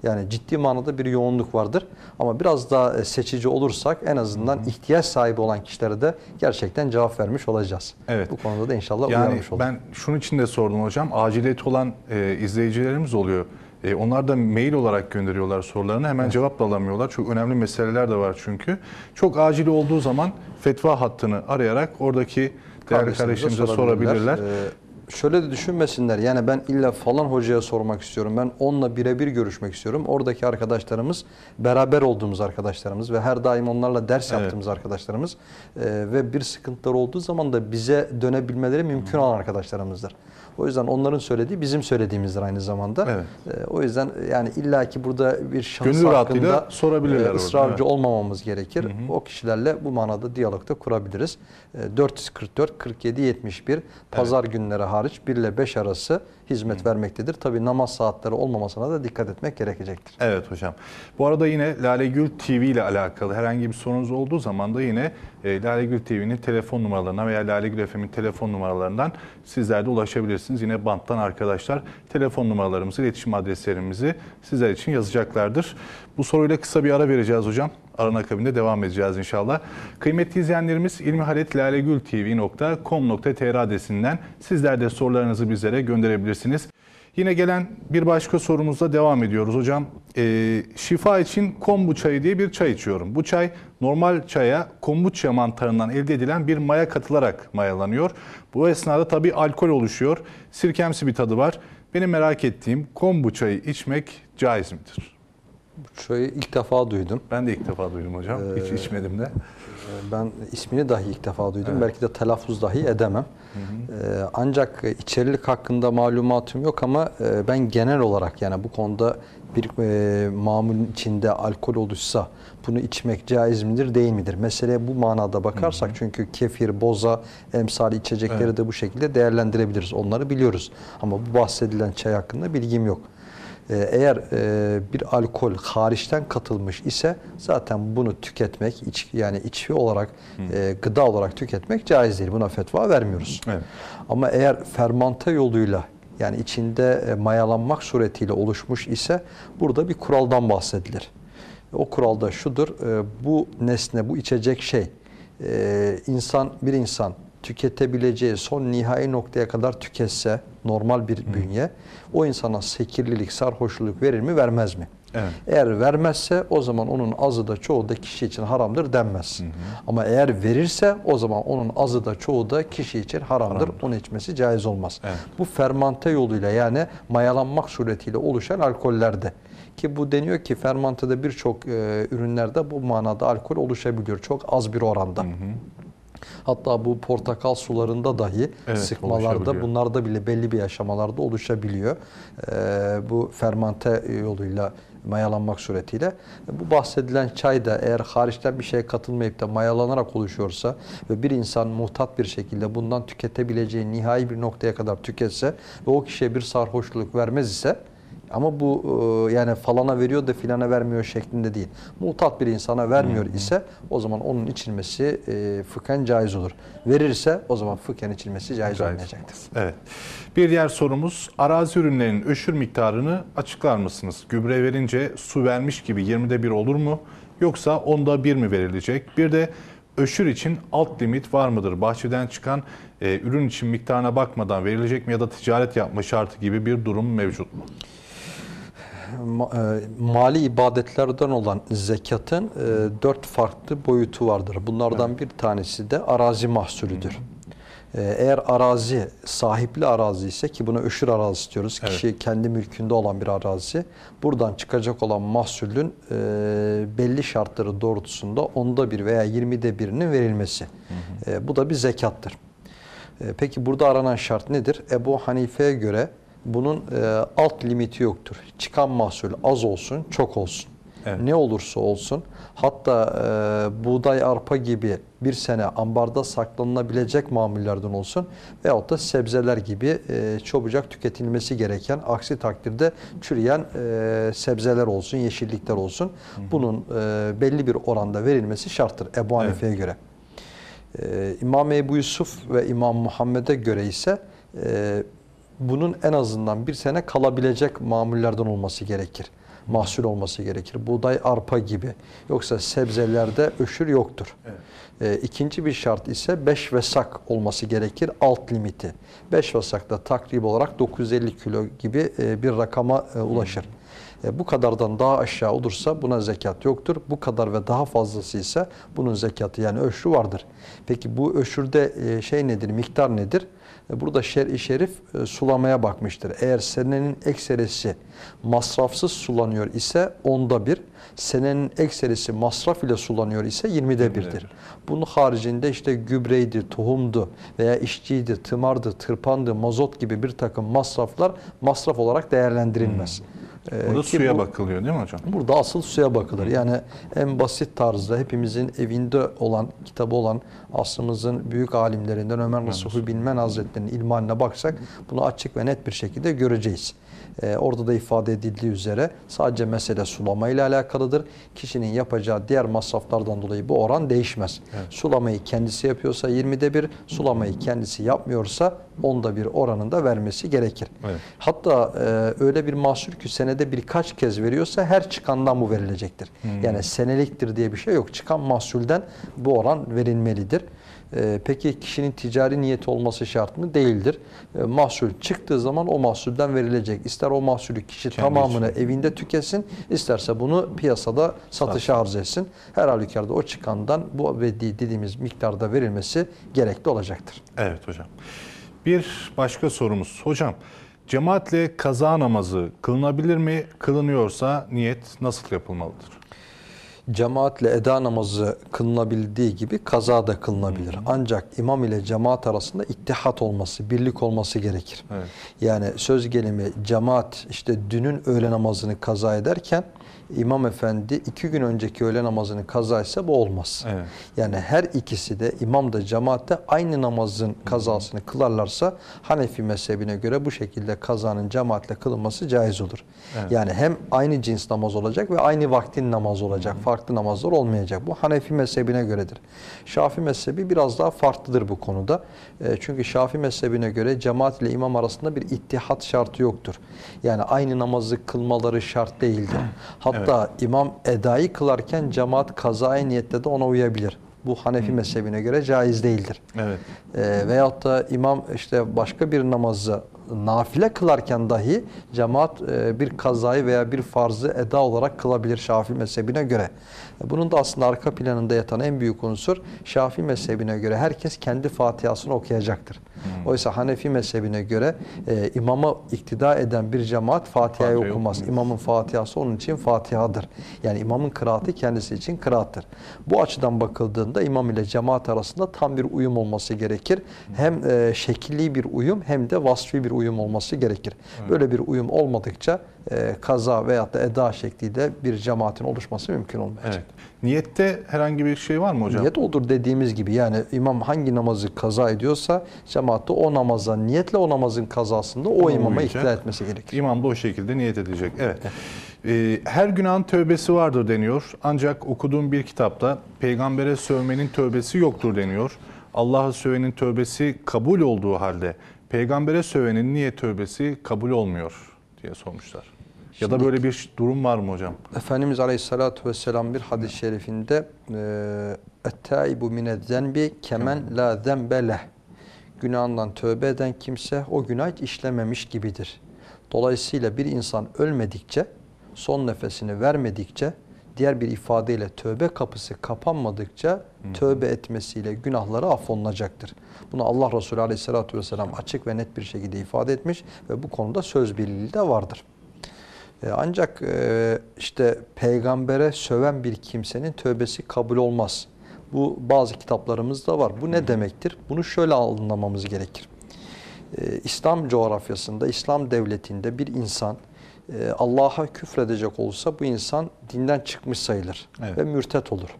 Speaker 2: Yani ciddi manada bir yoğunluk vardır. Ama biraz daha e, seçici olursak en azından ihtiyaç sahibi olan kişilere de gerçekten cevap vermiş olacağız.
Speaker 1: Evet.
Speaker 2: Bu konuda da inşallah
Speaker 1: Yani
Speaker 2: uyarmış olduk.
Speaker 1: ben şunun için de sordum hocam. Aciliyeti olan e, izleyicilerimiz oluyor. E, onlar da mail olarak gönderiyorlar sorularını. Hemen cevap da alamıyorlar. Çok önemli meseleler de var çünkü. Çok acil olduğu zaman fetva hattını arayarak oradaki değerli
Speaker 2: Kardeşlerimize
Speaker 1: kardeşlerimize
Speaker 2: sorabilirler.
Speaker 1: sorabilirler.
Speaker 2: Ee, şöyle de düşünmesinler. Yani ben illa falan hocaya sormak istiyorum. Ben onunla birebir görüşmek istiyorum. Oradaki arkadaşlarımız, beraber olduğumuz arkadaşlarımız ve her daim onlarla ders
Speaker 1: Evet.
Speaker 2: yaptığımız arkadaşlarımız e, ve bir sıkıntılar olduğu zaman da bize dönebilmeleri mümkün olan arkadaşlarımızdır. O yüzden onların söylediği bizim söylediğimizdir aynı zamanda.
Speaker 1: Evet.
Speaker 2: E, o yüzden yani illaki burada bir şahıs
Speaker 1: Gönül
Speaker 2: hakkında
Speaker 1: sorabilirler orada,
Speaker 2: ısrarcı
Speaker 1: evet.
Speaker 2: olmamamız gerekir. O kişilerle bu manada diyalogda kurabiliriz. E, 444 47 71 pazar günleri hariç 1 ile 5 arası hizmet vermektedir. Tabii namaz saatleri olmamasına da dikkat etmek gerekecektir.
Speaker 1: Evet hocam. Bu arada yine Lale Gül TV ile alakalı herhangi bir sorunuz olduğu zaman da yine e, Lale Gül TV'nin telefon numaralarına veya Lale Gül FM'in telefon numaralarından sizler de ulaşabilirsiniz. Yine banttan arkadaşlar telefon numaralarımızı, iletişim adreslerimizi sizler için yazacaklardır. Bu soruyla kısa bir ara vereceğiz hocam. Aran akabinde devam edeceğiz inşallah. Kıymetli izleyenlerimiz ilmihaletlalegültv.com.tr adresinden sizler de sorularınızı bizlere gönderebilirsiniz. Yine gelen bir başka sorumuzla devam ediyoruz hocam. Ee, şifa için kombu çayı diye bir çay içiyorum. Bu çay normal çaya kombuça mantarından elde edilen bir maya katılarak mayalanıyor. Bu esnada tabii alkol oluşuyor. Sirkemsi bir tadı var. Benim merak ettiğim kombu çayı içmek caiz midir?
Speaker 2: Şöyle ilk defa duydum.
Speaker 1: Ben de ilk defa duydum hocam. Hiç içmedim de.
Speaker 2: Ee, Ben ismini dahi ilk defa duydum. Belki de telaffuz dahi edemem. Ee, Ancak e, içerilik hakkında malumatım yok ama e, ben genel olarak yani bu konuda bir e, mamulün içinde alkol oluşsa bunu içmek caiz midir değil midir? Meseleye bu manada bakarsak çünkü kefir, boza, emsali içecekleri de bu şekilde değerlendirebiliriz. Onları biliyoruz. Ama bu bahsedilen çay hakkında bilgim yok. Ee, Eğer e, bir alkol hariçten katılmış ise zaten bunu tüketmek, iç, yani içki olarak, e, gıda olarak tüketmek caiz değil. Buna fetva vermiyoruz.
Speaker 1: Evet.
Speaker 2: Ama eğer fermante yoluyla yani içinde e, mayalanmak suretiyle oluşmuş ise burada bir kuraldan bahsedilir. O kuralda şudur, e, bu nesne, bu içecek şey, e, insan bir insan tüketebileceği son nihai noktaya kadar tüketse normal bir bünye o insana sekirlilik, sarhoşluk verir mi vermez mi?
Speaker 1: Evet.
Speaker 2: Eğer vermezse o zaman onun azı da çoğu da kişi için haramdır denmez. Ama eğer verirse o zaman onun azı da çoğu da kişi için haramdır. Onu içmesi caiz olmaz.
Speaker 1: Evet.
Speaker 2: Bu fermante yoluyla yani mayalanmak suretiyle oluşan alkollerde ki bu deniyor ki fermantede birçok e, ürünlerde bu manada alkol oluşabiliyor. Çok az bir oranda. Hatta bu portakal sularında dahi
Speaker 1: Evet,
Speaker 2: sıkmalarda bunlarda bile belli bir aşamalarda oluşabiliyor. Ee, bu fermante yoluyla mayalanmak suretiyle. Bu bahsedilen çay da eğer hariçten bir şey katılmayıp da mayalanarak oluşuyorsa ve bir insan muhtat bir şekilde bundan tüketebileceği nihai bir noktaya kadar tüketse ve o kişiye bir sarhoşluk vermez ise Ama bu e, yani falana veriyor da filana vermiyor şeklinde değil. Mutat bir insana vermiyor ise o zaman onun içilmesi e, fıkhen caiz olur. Verirse o zaman fıkhen içilmesi caiz,
Speaker 1: Caiz
Speaker 2: olmayacaktır.
Speaker 1: Evet. Bir diğer sorumuz arazi ürünlerinin öşür miktarını açıklar mısınız? Gübre verince su vermiş gibi 20'de bir olur mu? Yoksa onda bir mi verilecek? Bir de öşür için alt limit var mıdır? Bahçeden çıkan e, ürün için miktarına bakmadan verilecek mi ya da ticaret yapma şartı gibi bir durum mevcut mu?
Speaker 2: E, mali ibadetlerden olan zekatın e, dört farklı boyutu vardır. Bunlardan bir tanesi de arazi mahsulüdür. E, Eğer arazi sahipli arazi ise ki buna öşür arazi diyoruz.
Speaker 1: Evet.
Speaker 2: Kişi kendi mülkünde olan bir arazi. Buradan çıkacak olan mahsulün e, belli şartları doğrultusunda onda bir veya yirmide birinin verilmesi. E, bu da bir zekattır. E, Peki burada aranan şart nedir? Ebu Hanife'ye göre bunun e, alt limiti yoktur. Çıkan mahsul az olsun, çok olsun.
Speaker 1: Evet.
Speaker 2: Ne olursa olsun. Hatta e, buğday, arpa gibi bir sene ambarda saklanılabilecek mamullerden olsun veyahut da sebzeler gibi e, çabucak tüketilmesi gereken aksi takdirde çürüyen e, sebzeler olsun, yeşillikler olsun. Bunun e, belli bir oranda verilmesi şarttır Ebu
Speaker 1: Evet.
Speaker 2: Hanife'ye göre. Ee, İmam Ebu Yusuf ve İmam Muhammed'e göre ise e, bunun en azından bir sene kalabilecek mamullerden olması gerekir. Mahsul olması gerekir. Buğday, arpa gibi. Yoksa sebzelerde öşür yoktur.
Speaker 1: Evet.
Speaker 2: E, ikinci bir şart ise 5 vesak olması gerekir alt limiti. 5 vesak da takrib olarak 950 kilo gibi e, bir rakama e, ulaşır. E, bu kadardan daha aşağı olursa buna zekat yoktur. Bu kadar ve daha fazlası ise bunun zekatı yani öşrü vardır. Peki bu öşürde e, şey nedir, miktar nedir? E, Burada şer-i şerif e, sulamaya bakmıştır. Eğer senenin ekserisi masrafsız sulanıyor ise onda bir, senenin ekserisi masraf ile sulanıyor ise yirmide birdir.
Speaker 1: bir.
Speaker 2: Bunun haricinde işte gübreydi, tohumdu veya işçiydi, tımardı, tırpandı, mazot gibi bir takım masraflar masraf olarak değerlendirilmez. Ee,
Speaker 1: Burada
Speaker 2: ki
Speaker 1: suya
Speaker 2: bu-
Speaker 1: bakılıyor değil mi hocam?
Speaker 2: Burada asıl suya bakılır. Yani en basit tarzda hepimizin evinde olan, kitabı olan asrımızın büyük alimlerinden Ömer Nasuhi Bilmen Hazretleri'nin ilmaline baksak bunu açık ve net bir şekilde göreceğiz. Ee, orada da ifade edildiği üzere sadece mesele sulama ile alakalıdır. Kişinin yapacağı diğer masraflardan dolayı bu oran değişmez. Sulamayı kendisi yapıyorsa 20'de bir, sulamayı kendisi yapmıyorsa onda bir oranında vermesi gerekir.
Speaker 1: Evet.
Speaker 2: Hatta e, öyle bir mahsul ki senede birkaç kez veriyorsa her çıkandan bu verilecektir. Yani seneliktir diye bir şey yok. Çıkan mahsulden bu oran verilmelidir. E, peki kişinin ticari niyeti olması şart mı? Değildir. E, mahsul çıktığı zaman o mahsulden verilecek. İster o mahsulü kişi
Speaker 1: Kendi
Speaker 2: tamamını evinde tüketsin, isterse bunu piyasada satışa arz etsin. Her halükarda o çıkandan bu dediğimiz miktarda verilmesi gerekli olacaktır.
Speaker 1: Evet hocam. Bir başka sorumuz. Hocam cemaatle kaza namazı kılınabilir mi? Kılınıyorsa niyet nasıl yapılmalıdır?
Speaker 2: Cemaatle eda namazı kılınabildiği gibi kaza da kılınabilir. Ancak imam ile cemaat arasında ittihat olması, birlik olması gerekir.
Speaker 1: Evet.
Speaker 2: Yani söz gelimi cemaat işte dünün öğle namazını kaza ederken imam efendi iki gün önceki öğle namazını kaza etse bu olmaz.
Speaker 1: Evet.
Speaker 2: Yani her ikisi de imam da cemaat de aynı namazın kazasını kılarlarsa Hanefi mezhebine göre bu şekilde kazanın cemaatle kılınması caiz olur.
Speaker 1: Evet.
Speaker 2: Yani hem aynı cins namaz olacak ve aynı vaktin namaz olacak. Farklı namazlar olmayacak. Bu Hanefi mezhebine göredir. Şafi mezhebi biraz daha farklıdır bu konuda. E, çünkü Şafi mezhebine göre cemaat ile imam arasında bir ittihat şartı yoktur. Yani aynı namazı kılmaları şart değildir. Hatta imam edayı kılarken cemaat kazaya niyette de ona uyabilir. Bu Hanefi mezhebine göre caiz değildir.
Speaker 1: Evet.
Speaker 2: E, veyahut da imam işte başka bir namazı nafile kılarken dahi cemaat e, bir kazayı veya bir farzı eda olarak kılabilir Şafii mezhebine göre. Bunun da aslında arka planında yatan en büyük unsur Şafii mezhebine göre herkes kendi Fatihasını okuyacaktır. Oysa Hanefi mezhebine göre e, imama iktida eden bir cemaat Fatiha'yı
Speaker 1: Fatiha'yı
Speaker 2: okumaz.
Speaker 1: okumuyor.
Speaker 2: İmamın Fatihası onun için Fatiha'dır. Yani imamın kıraati kendisi için kıraattır. Bu açıdan bakıldığında imam ile cemaat arasında tam bir uyum olması gerekir. Hem e, şekilli bir uyum hem de vasfi bir uyum olması gerekir. Böyle bir uyum olmadıkça e, kaza veyahut da eda şekliyle bir cemaatin oluşması mümkün olmayacak.
Speaker 1: Evet. Niyette herhangi bir şey var mı hocam?
Speaker 2: Niyet olur dediğimiz gibi yani imam hangi namazı kaza ediyorsa cemaatte o namaza niyetle o namazın kazasında o
Speaker 1: Ona
Speaker 2: imama ikna etmesi gerekir.
Speaker 1: İmam da o şekilde niyet edecek. Evet. Ee, her günahın tövbesi vardır deniyor. Ancak okuduğum bir kitapta peygambere sövmenin tövbesi yoktur deniyor. Allah'a sövenin tövbesi kabul olduğu halde peygambere sövenin niye tövbesi kabul olmuyor diye sormuşlar. Ya da
Speaker 2: Şimdi-
Speaker 1: böyle bir durum var mı hocam?
Speaker 2: Efendimiz Aleyhisselatü Vesselam bir hadis-i şerifinde اَتَّائِبُ مِنَ الذَّنْبِ kemen la ذَنْبَ leh Günahından tövbe eden kimse o günah hiç işlememiş gibidir. Dolayısıyla bir insan ölmedikçe, son nefesini vermedikçe, diğer bir ifadeyle tövbe kapısı kapanmadıkça tövbe etmesiyle günahları affolunacaktır. Bunu Allah Resulü Aleyhisselatü Vesselam açık ve net bir şekilde ifade etmiş ve bu konuda söz birliği de vardır. E, Ancak e, işte peygambere söven bir kimsenin tövbesi kabul olmaz. Bu bazı kitaplarımızda var. Bu ne demektir? Bunu şöyle anlamamız gerekir. E, İslam coğrafyasında, İslam devletinde bir insan e, Allah'a küfredecek olsa bu insan dinden çıkmış sayılır
Speaker 1: Evet.
Speaker 2: ve mürtet olur.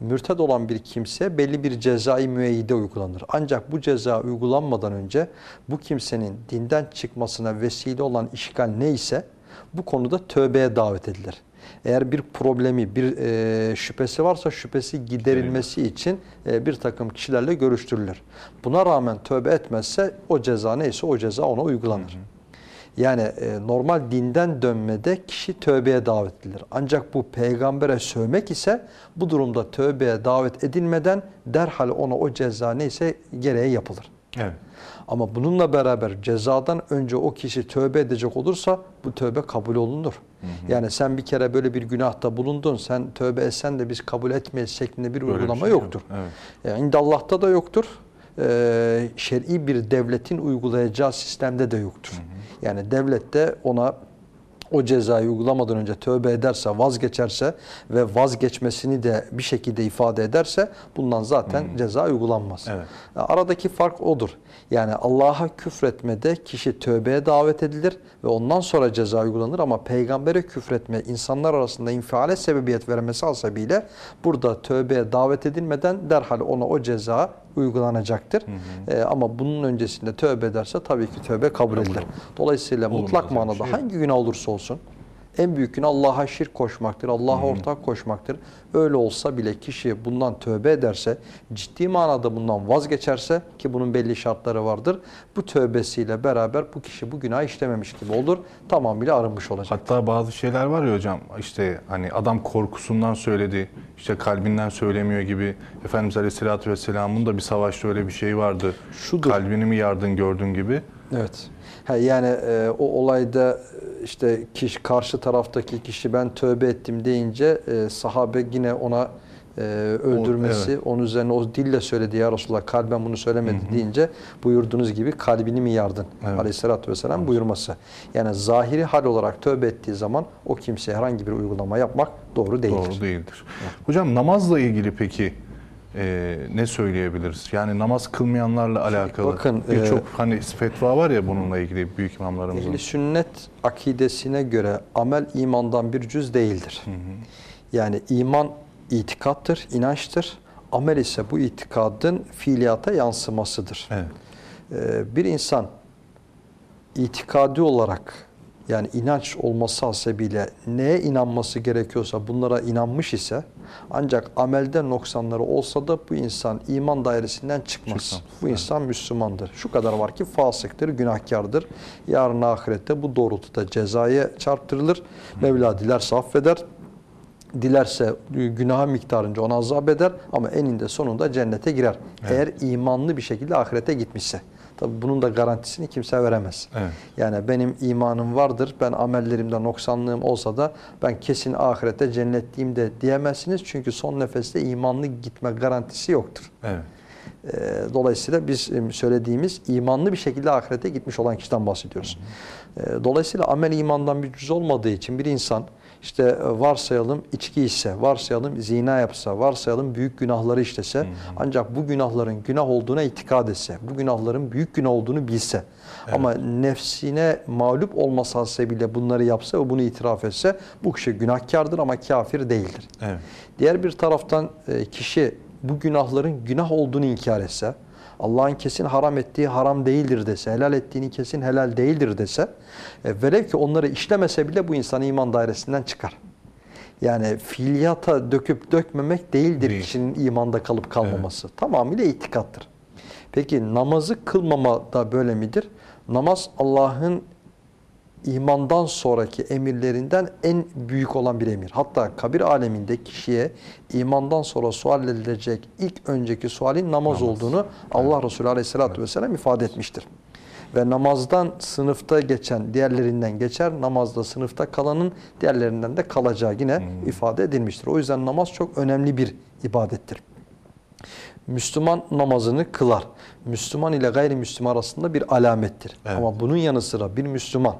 Speaker 2: Mürted olan bir kimse belli bir cezai müeyyide uygulanır. Ancak bu ceza uygulanmadan önce bu kimsenin dinden çıkmasına vesile olan işgal neyse bu konuda tövbeye davet edilir. Eğer bir problemi, bir e, şüphesi varsa şüphesi giderilmesi için e, bir takım kişilerle görüştürülür. Buna rağmen tövbe etmezse o ceza neyse o ceza ona uygulanır. Yani e, normal dinden dönmede kişi tövbeye davet edilir. Ancak bu peygambere sövmek ise bu durumda tövbeye davet edilmeden derhal ona o ceza neyse gereği yapılır.
Speaker 1: Evet.
Speaker 2: Ama bununla beraber cezadan önce o kişi tövbe edecek olursa bu tövbe kabul olunur. Yani sen bir kere böyle bir günahta bulundun, sen tövbe etsen de biz kabul etmeyiz şeklinde bir
Speaker 1: Böyle bir
Speaker 2: uygulama
Speaker 1: şey yok.
Speaker 2: yoktur.
Speaker 1: Evet.
Speaker 2: Yani indallah'ta da yoktur. Ee, şer'i bir devletin uygulayacağı sistemde de yoktur. Yani devlet de ona o cezayı uygulamadan önce tövbe ederse, vazgeçerse ve vazgeçmesini de bir şekilde ifade ederse bundan zaten ceza uygulanmaz.
Speaker 1: Evet.
Speaker 2: Aradaki fark odur. Yani Allah'a küfretmede kişi tövbeye davet edilir ve ondan sonra ceza uygulanır ama peygambere küfretme insanlar arasında infiale sebebiyet vermesi hasebiyle burada tövbeye davet edilmeden derhal ona o ceza uygulanacaktır. Ee, ama bunun öncesinde tövbe ederse tabii ki tövbe kabul edilir. Dolayısıyla
Speaker 1: Olumlu
Speaker 2: mutlak manada
Speaker 1: şey
Speaker 2: hangi günah olursa olsun en büyük günah Allah'a şirk koşmaktır, Allah'a ortak koşmaktır. Öyle olsa bile kişi bundan tövbe ederse, ciddi manada bundan vazgeçerse ki bunun belli şartları vardır. Bu tövbesiyle beraber bu kişi bu günah işlememiş gibi olur. Tamamıyla arınmış olacak.
Speaker 1: Hatta bazı şeyler var ya hocam işte hani adam korkusundan söyledi işte kalbinden söylemiyor gibi Efendimiz Aleyhisselatü Vesselam'ın da bir savaşta öyle bir şey vardı.
Speaker 2: Şudur.
Speaker 1: Kalbini mi yardın gördün gibi.
Speaker 2: Evet. Ha, yani e, o olayda e, işte kişi karşı taraftaki kişi ben tövbe ettim deyince e, sahabe yine ona e, öldürmesi,
Speaker 1: evet.
Speaker 2: onun üzerine o dille söyledi ya Resulullah kalben bunu söylemedi deyince buyurduğunuz gibi kalbini mi yardın?
Speaker 1: Evet.
Speaker 2: Aleyhissalatü vesselam buyurması. Yani zahiri hal olarak tövbe ettiği zaman o kimseye herhangi bir uygulama yapmak doğru değildir.
Speaker 1: Doğru değildir. Hocam namazla ilgili peki e, ne söyleyebiliriz? Yani namaz kılmayanlarla alakalı
Speaker 2: bakın,
Speaker 1: birçok
Speaker 2: e,
Speaker 1: hani fetva var ya bununla ilgili büyük imamlarımızın.
Speaker 2: Ehli sünnet akidesine göre amel imandan bir cüz değildir. Yani iman itikattır, inançtır. Amel ise bu itikadın fiiliyata yansımasıdır.
Speaker 1: Evet.
Speaker 2: Ee, bir insan itikadi olarak yani inanç olması hasebiyle neye inanması gerekiyorsa bunlara inanmış ise ancak amelde noksanları olsa da bu insan iman dairesinden çıkmaz.
Speaker 1: Çıkmaz,
Speaker 2: Bu insan Müslümandır. Şu kadar var ki fasıktır, günahkardır. Yarın ahirette bu doğrultuda cezaya çarptırılır. Mevla dilerse affeder. Dilerse günah miktarınca ona azap eder ama eninde sonunda cennete girer. Eğer imanlı bir şekilde ahirete gitmişse. Tabi bunun da garantisini kimse veremez.
Speaker 1: Evet.
Speaker 2: Yani benim imanım vardır, ben amellerimde noksanlığım olsa da ben kesin ahirete cennetliyim de diyemezsiniz. Çünkü son nefeste imanlı gitme garantisi yoktur.
Speaker 1: Evet.
Speaker 2: Ee, Dolayısıyla biz e, söylediğimiz imanlı bir şekilde ahirete gitmiş olan kişiden bahsediyoruz. Ee, Dolayısıyla amel imandan bir cüz olmadığı için bir insan işte e, varsayalım içki ise, varsayalım zina yapsa, varsayalım büyük günahları işlese ancak bu günahların günah olduğuna itikad etse, bu günahların büyük günah olduğunu bilse ama nefsine mağlup olması hasebiyle bunları yapsa ve bunu itiraf etse bu kişi günahkardır ama kafir değildir.
Speaker 1: Evet.
Speaker 2: Diğer bir taraftan e, kişi bu günahların günah olduğunu inkar etse, Allah'ın kesin haram ettiği haram değildir dese, helal ettiğini kesin helal değildir dese, e, velev ki onları işlemese bile bu insan iman dairesinden çıkar. Yani fiiliyata döküp dökmemek değildir
Speaker 1: Değil.
Speaker 2: kişinin imanda kalıp kalmaması. Tamamıyla itikattır. Peki namazı kılmama da böyle midir? Namaz Allah'ın imandan sonraki emirlerinden en büyük olan bir emir. Hatta kabir aleminde kişiye imandan sonra sual edilecek ilk önceki sualin namaz, olduğunu Allah Resulü Aleyhisselatü Vesselam ifade etmiştir. Ve namazdan sınıfta geçen diğerlerinden geçer, namazda sınıfta kalanın diğerlerinden de kalacağı yine ifade edilmiştir. O yüzden namaz çok önemli bir ibadettir. Müslüman namazını kılar. Müslüman ile gayrimüslim arasında bir alamettir.
Speaker 1: Evet.
Speaker 2: Ama bunun yanı sıra bir Müslüman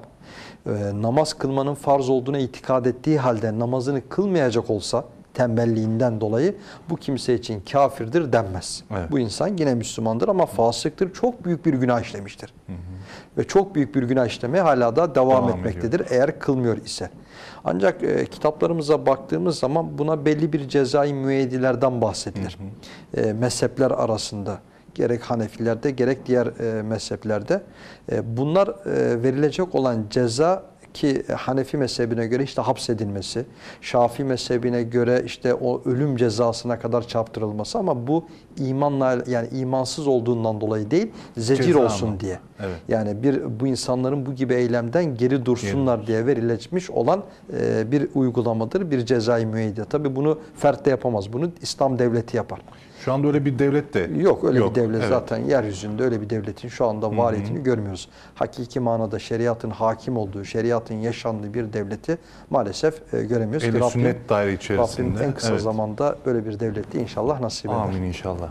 Speaker 2: e, namaz kılmanın farz olduğuna itikad ettiği halde namazını kılmayacak olsa tembelliğinden dolayı bu kimse için kafirdir denmez.
Speaker 1: Evet.
Speaker 2: Bu insan yine Müslümandır ama fasıktır. Çok büyük bir günah işlemiştir. Ve çok büyük bir günah işlemeye hala da devam,
Speaker 1: Devam
Speaker 2: etmektedir eğer kılmıyor ise. Ancak e, kitaplarımıza baktığımız zaman buna belli bir cezai müeyyidilerden bahsedilir. E, mezhepler arasında gerek Hanefilerde gerek diğer e, mezheplerde e, bunlar e, verilecek olan ceza ki Hanefi mezhebine göre işte hapsedilmesi, Şafii mezhebine göre işte o ölüm cezasına kadar çarptırılması ama bu imanla yani imansız olduğundan dolayı değil, zecir
Speaker 1: Ceza
Speaker 2: olsun
Speaker 1: ama.
Speaker 2: diye.
Speaker 1: Evet.
Speaker 2: Yani bir bu insanların bu gibi eylemden geri dursunlar diye verilmiş olan e, bir uygulamadır, bir cezai müeyyide. Tabii bunu fert de yapamaz. Bunu İslam devleti yapar.
Speaker 1: Şu anda öyle bir devlet de
Speaker 2: Yok öyle
Speaker 1: yok.
Speaker 2: bir devlet
Speaker 1: Evet.
Speaker 2: zaten yeryüzünde öyle bir devletin şu anda variyetini görmüyoruz. Hakiki manada şeriatın hakim olduğu, şeriatın yaşandığı bir devleti maalesef e, göremiyoruz.
Speaker 1: Ehli
Speaker 2: Rabbim-
Speaker 1: sünnet daire
Speaker 2: Rabbim
Speaker 1: içerisinde.
Speaker 2: en kısa
Speaker 1: Evet.
Speaker 2: zamanda böyle bir devleti inşallah nasip eder.
Speaker 1: Amin inşallah.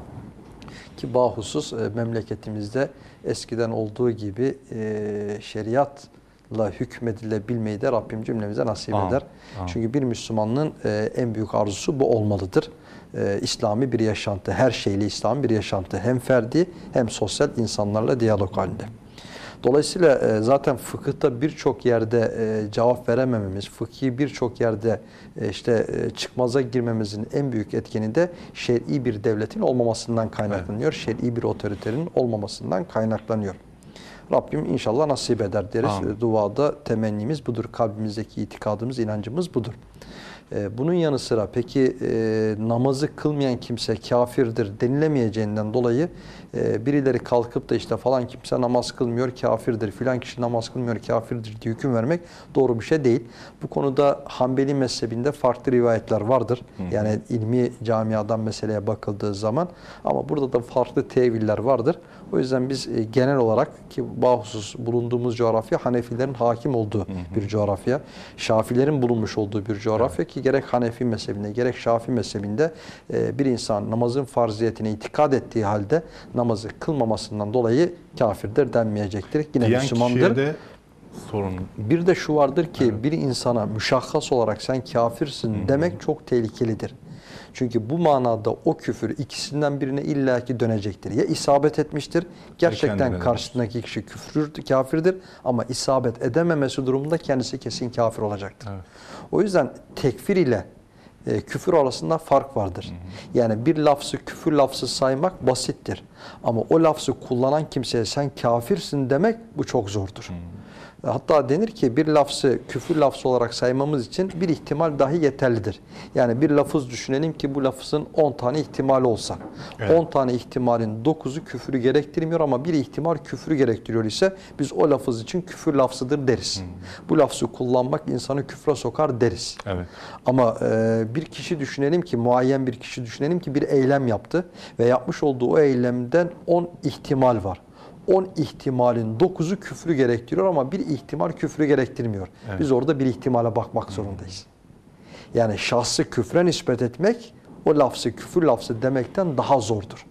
Speaker 2: Ki bahusus e, memleketimizde eskiden olduğu gibi e, şeriatla hükmedilebilmeyi de Rabbim cümlemize nasip
Speaker 1: Amin.
Speaker 2: eder.
Speaker 1: Amin.
Speaker 2: Çünkü bir Müslümanın e, en büyük arzusu bu olmalıdır. E, İslami bir yaşantı, her şeyle İslam bir yaşantı. Hem ferdi hem sosyal insanlarla diyalog halinde. Dolayısıyla e, zaten fıkıhta birçok yerde e, cevap veremememiz, fıkhi birçok yerde e, işte e, çıkmaza girmemizin en büyük etkeni de şer'i bir devletin olmamasından kaynaklanıyor. Şer'i bir otoriterin olmamasından kaynaklanıyor. Rabbim inşallah nasip eder deriz.
Speaker 1: Amin.
Speaker 2: Duada temennimiz budur. Kalbimizdeki itikadımız, inancımız budur. E, Bunun yanı sıra peki e, namazı kılmayan kimse kafirdir denilemeyeceğinden dolayı e, birileri kalkıp da işte falan kimse namaz kılmıyor kafirdir, filan kişi namaz kılmıyor kafirdir diye hüküm vermek doğru bir şey değil. Bu konuda Hanbeli mezhebinde farklı rivayetler vardır. Yani ilmi camiadan meseleye bakıldığı zaman ama burada da farklı teviller vardır. O yüzden biz e, genel olarak ki bahusus bulunduğumuz coğrafya Hanefilerin hakim olduğu bir coğrafya. Şafilerin bulunmuş olduğu bir coğrafya ki gerek Hanefi mezhebinde gerek Şafi mezhebinde e, bir insan namazın farziyetine itikad ettiği halde namazı kılmamasından dolayı kafirdir denmeyecektir. Yine
Speaker 1: Diyen
Speaker 2: Müslümandır.
Speaker 1: de sorun.
Speaker 2: Bir de şu vardır ki bir insana müşahhas olarak sen kafirsin demek çok tehlikelidir. Çünkü bu manada o küfür ikisinden birine illaki dönecektir. Ya isabet etmiştir, gerçekten karşısındaki kişi küfür, kafirdir ama isabet edememesi durumunda kendisi kesin kafir olacaktır.
Speaker 1: Evet.
Speaker 2: O yüzden tekfir ile e, küfür arasında fark vardır. Yani bir lafzı küfür lafzı saymak basittir. Ama o lafzı kullanan kimseye sen kafirsin demek bu çok zordur. Hatta denir ki bir lafzı küfür lafzı olarak saymamız için bir ihtimal dahi yeterlidir. Yani bir lafız düşünelim ki bu lafızın 10 tane ihtimali olsa.
Speaker 1: Evet.
Speaker 2: 10 tane ihtimalin 9'u küfürü gerektirmiyor ama bir ihtimal küfürü gerektiriyor ise biz o lafız için küfür lafzıdır deriz. Bu lafzı kullanmak insanı küfre sokar deriz.
Speaker 1: Evet.
Speaker 2: Ama e, bir kişi düşünelim ki, muayyen bir kişi düşünelim ki bir eylem yaptı ve yapmış olduğu o eylemden 10 ihtimal var. 10 ihtimalin 9'u küfrü gerektiriyor ama bir ihtimal küfrü gerektirmiyor.
Speaker 1: Evet.
Speaker 2: Biz orada bir ihtimale bakmak zorundayız. Yani şahsı küfre nispet etmek o lafzı küfür lafzı demekten daha zordur.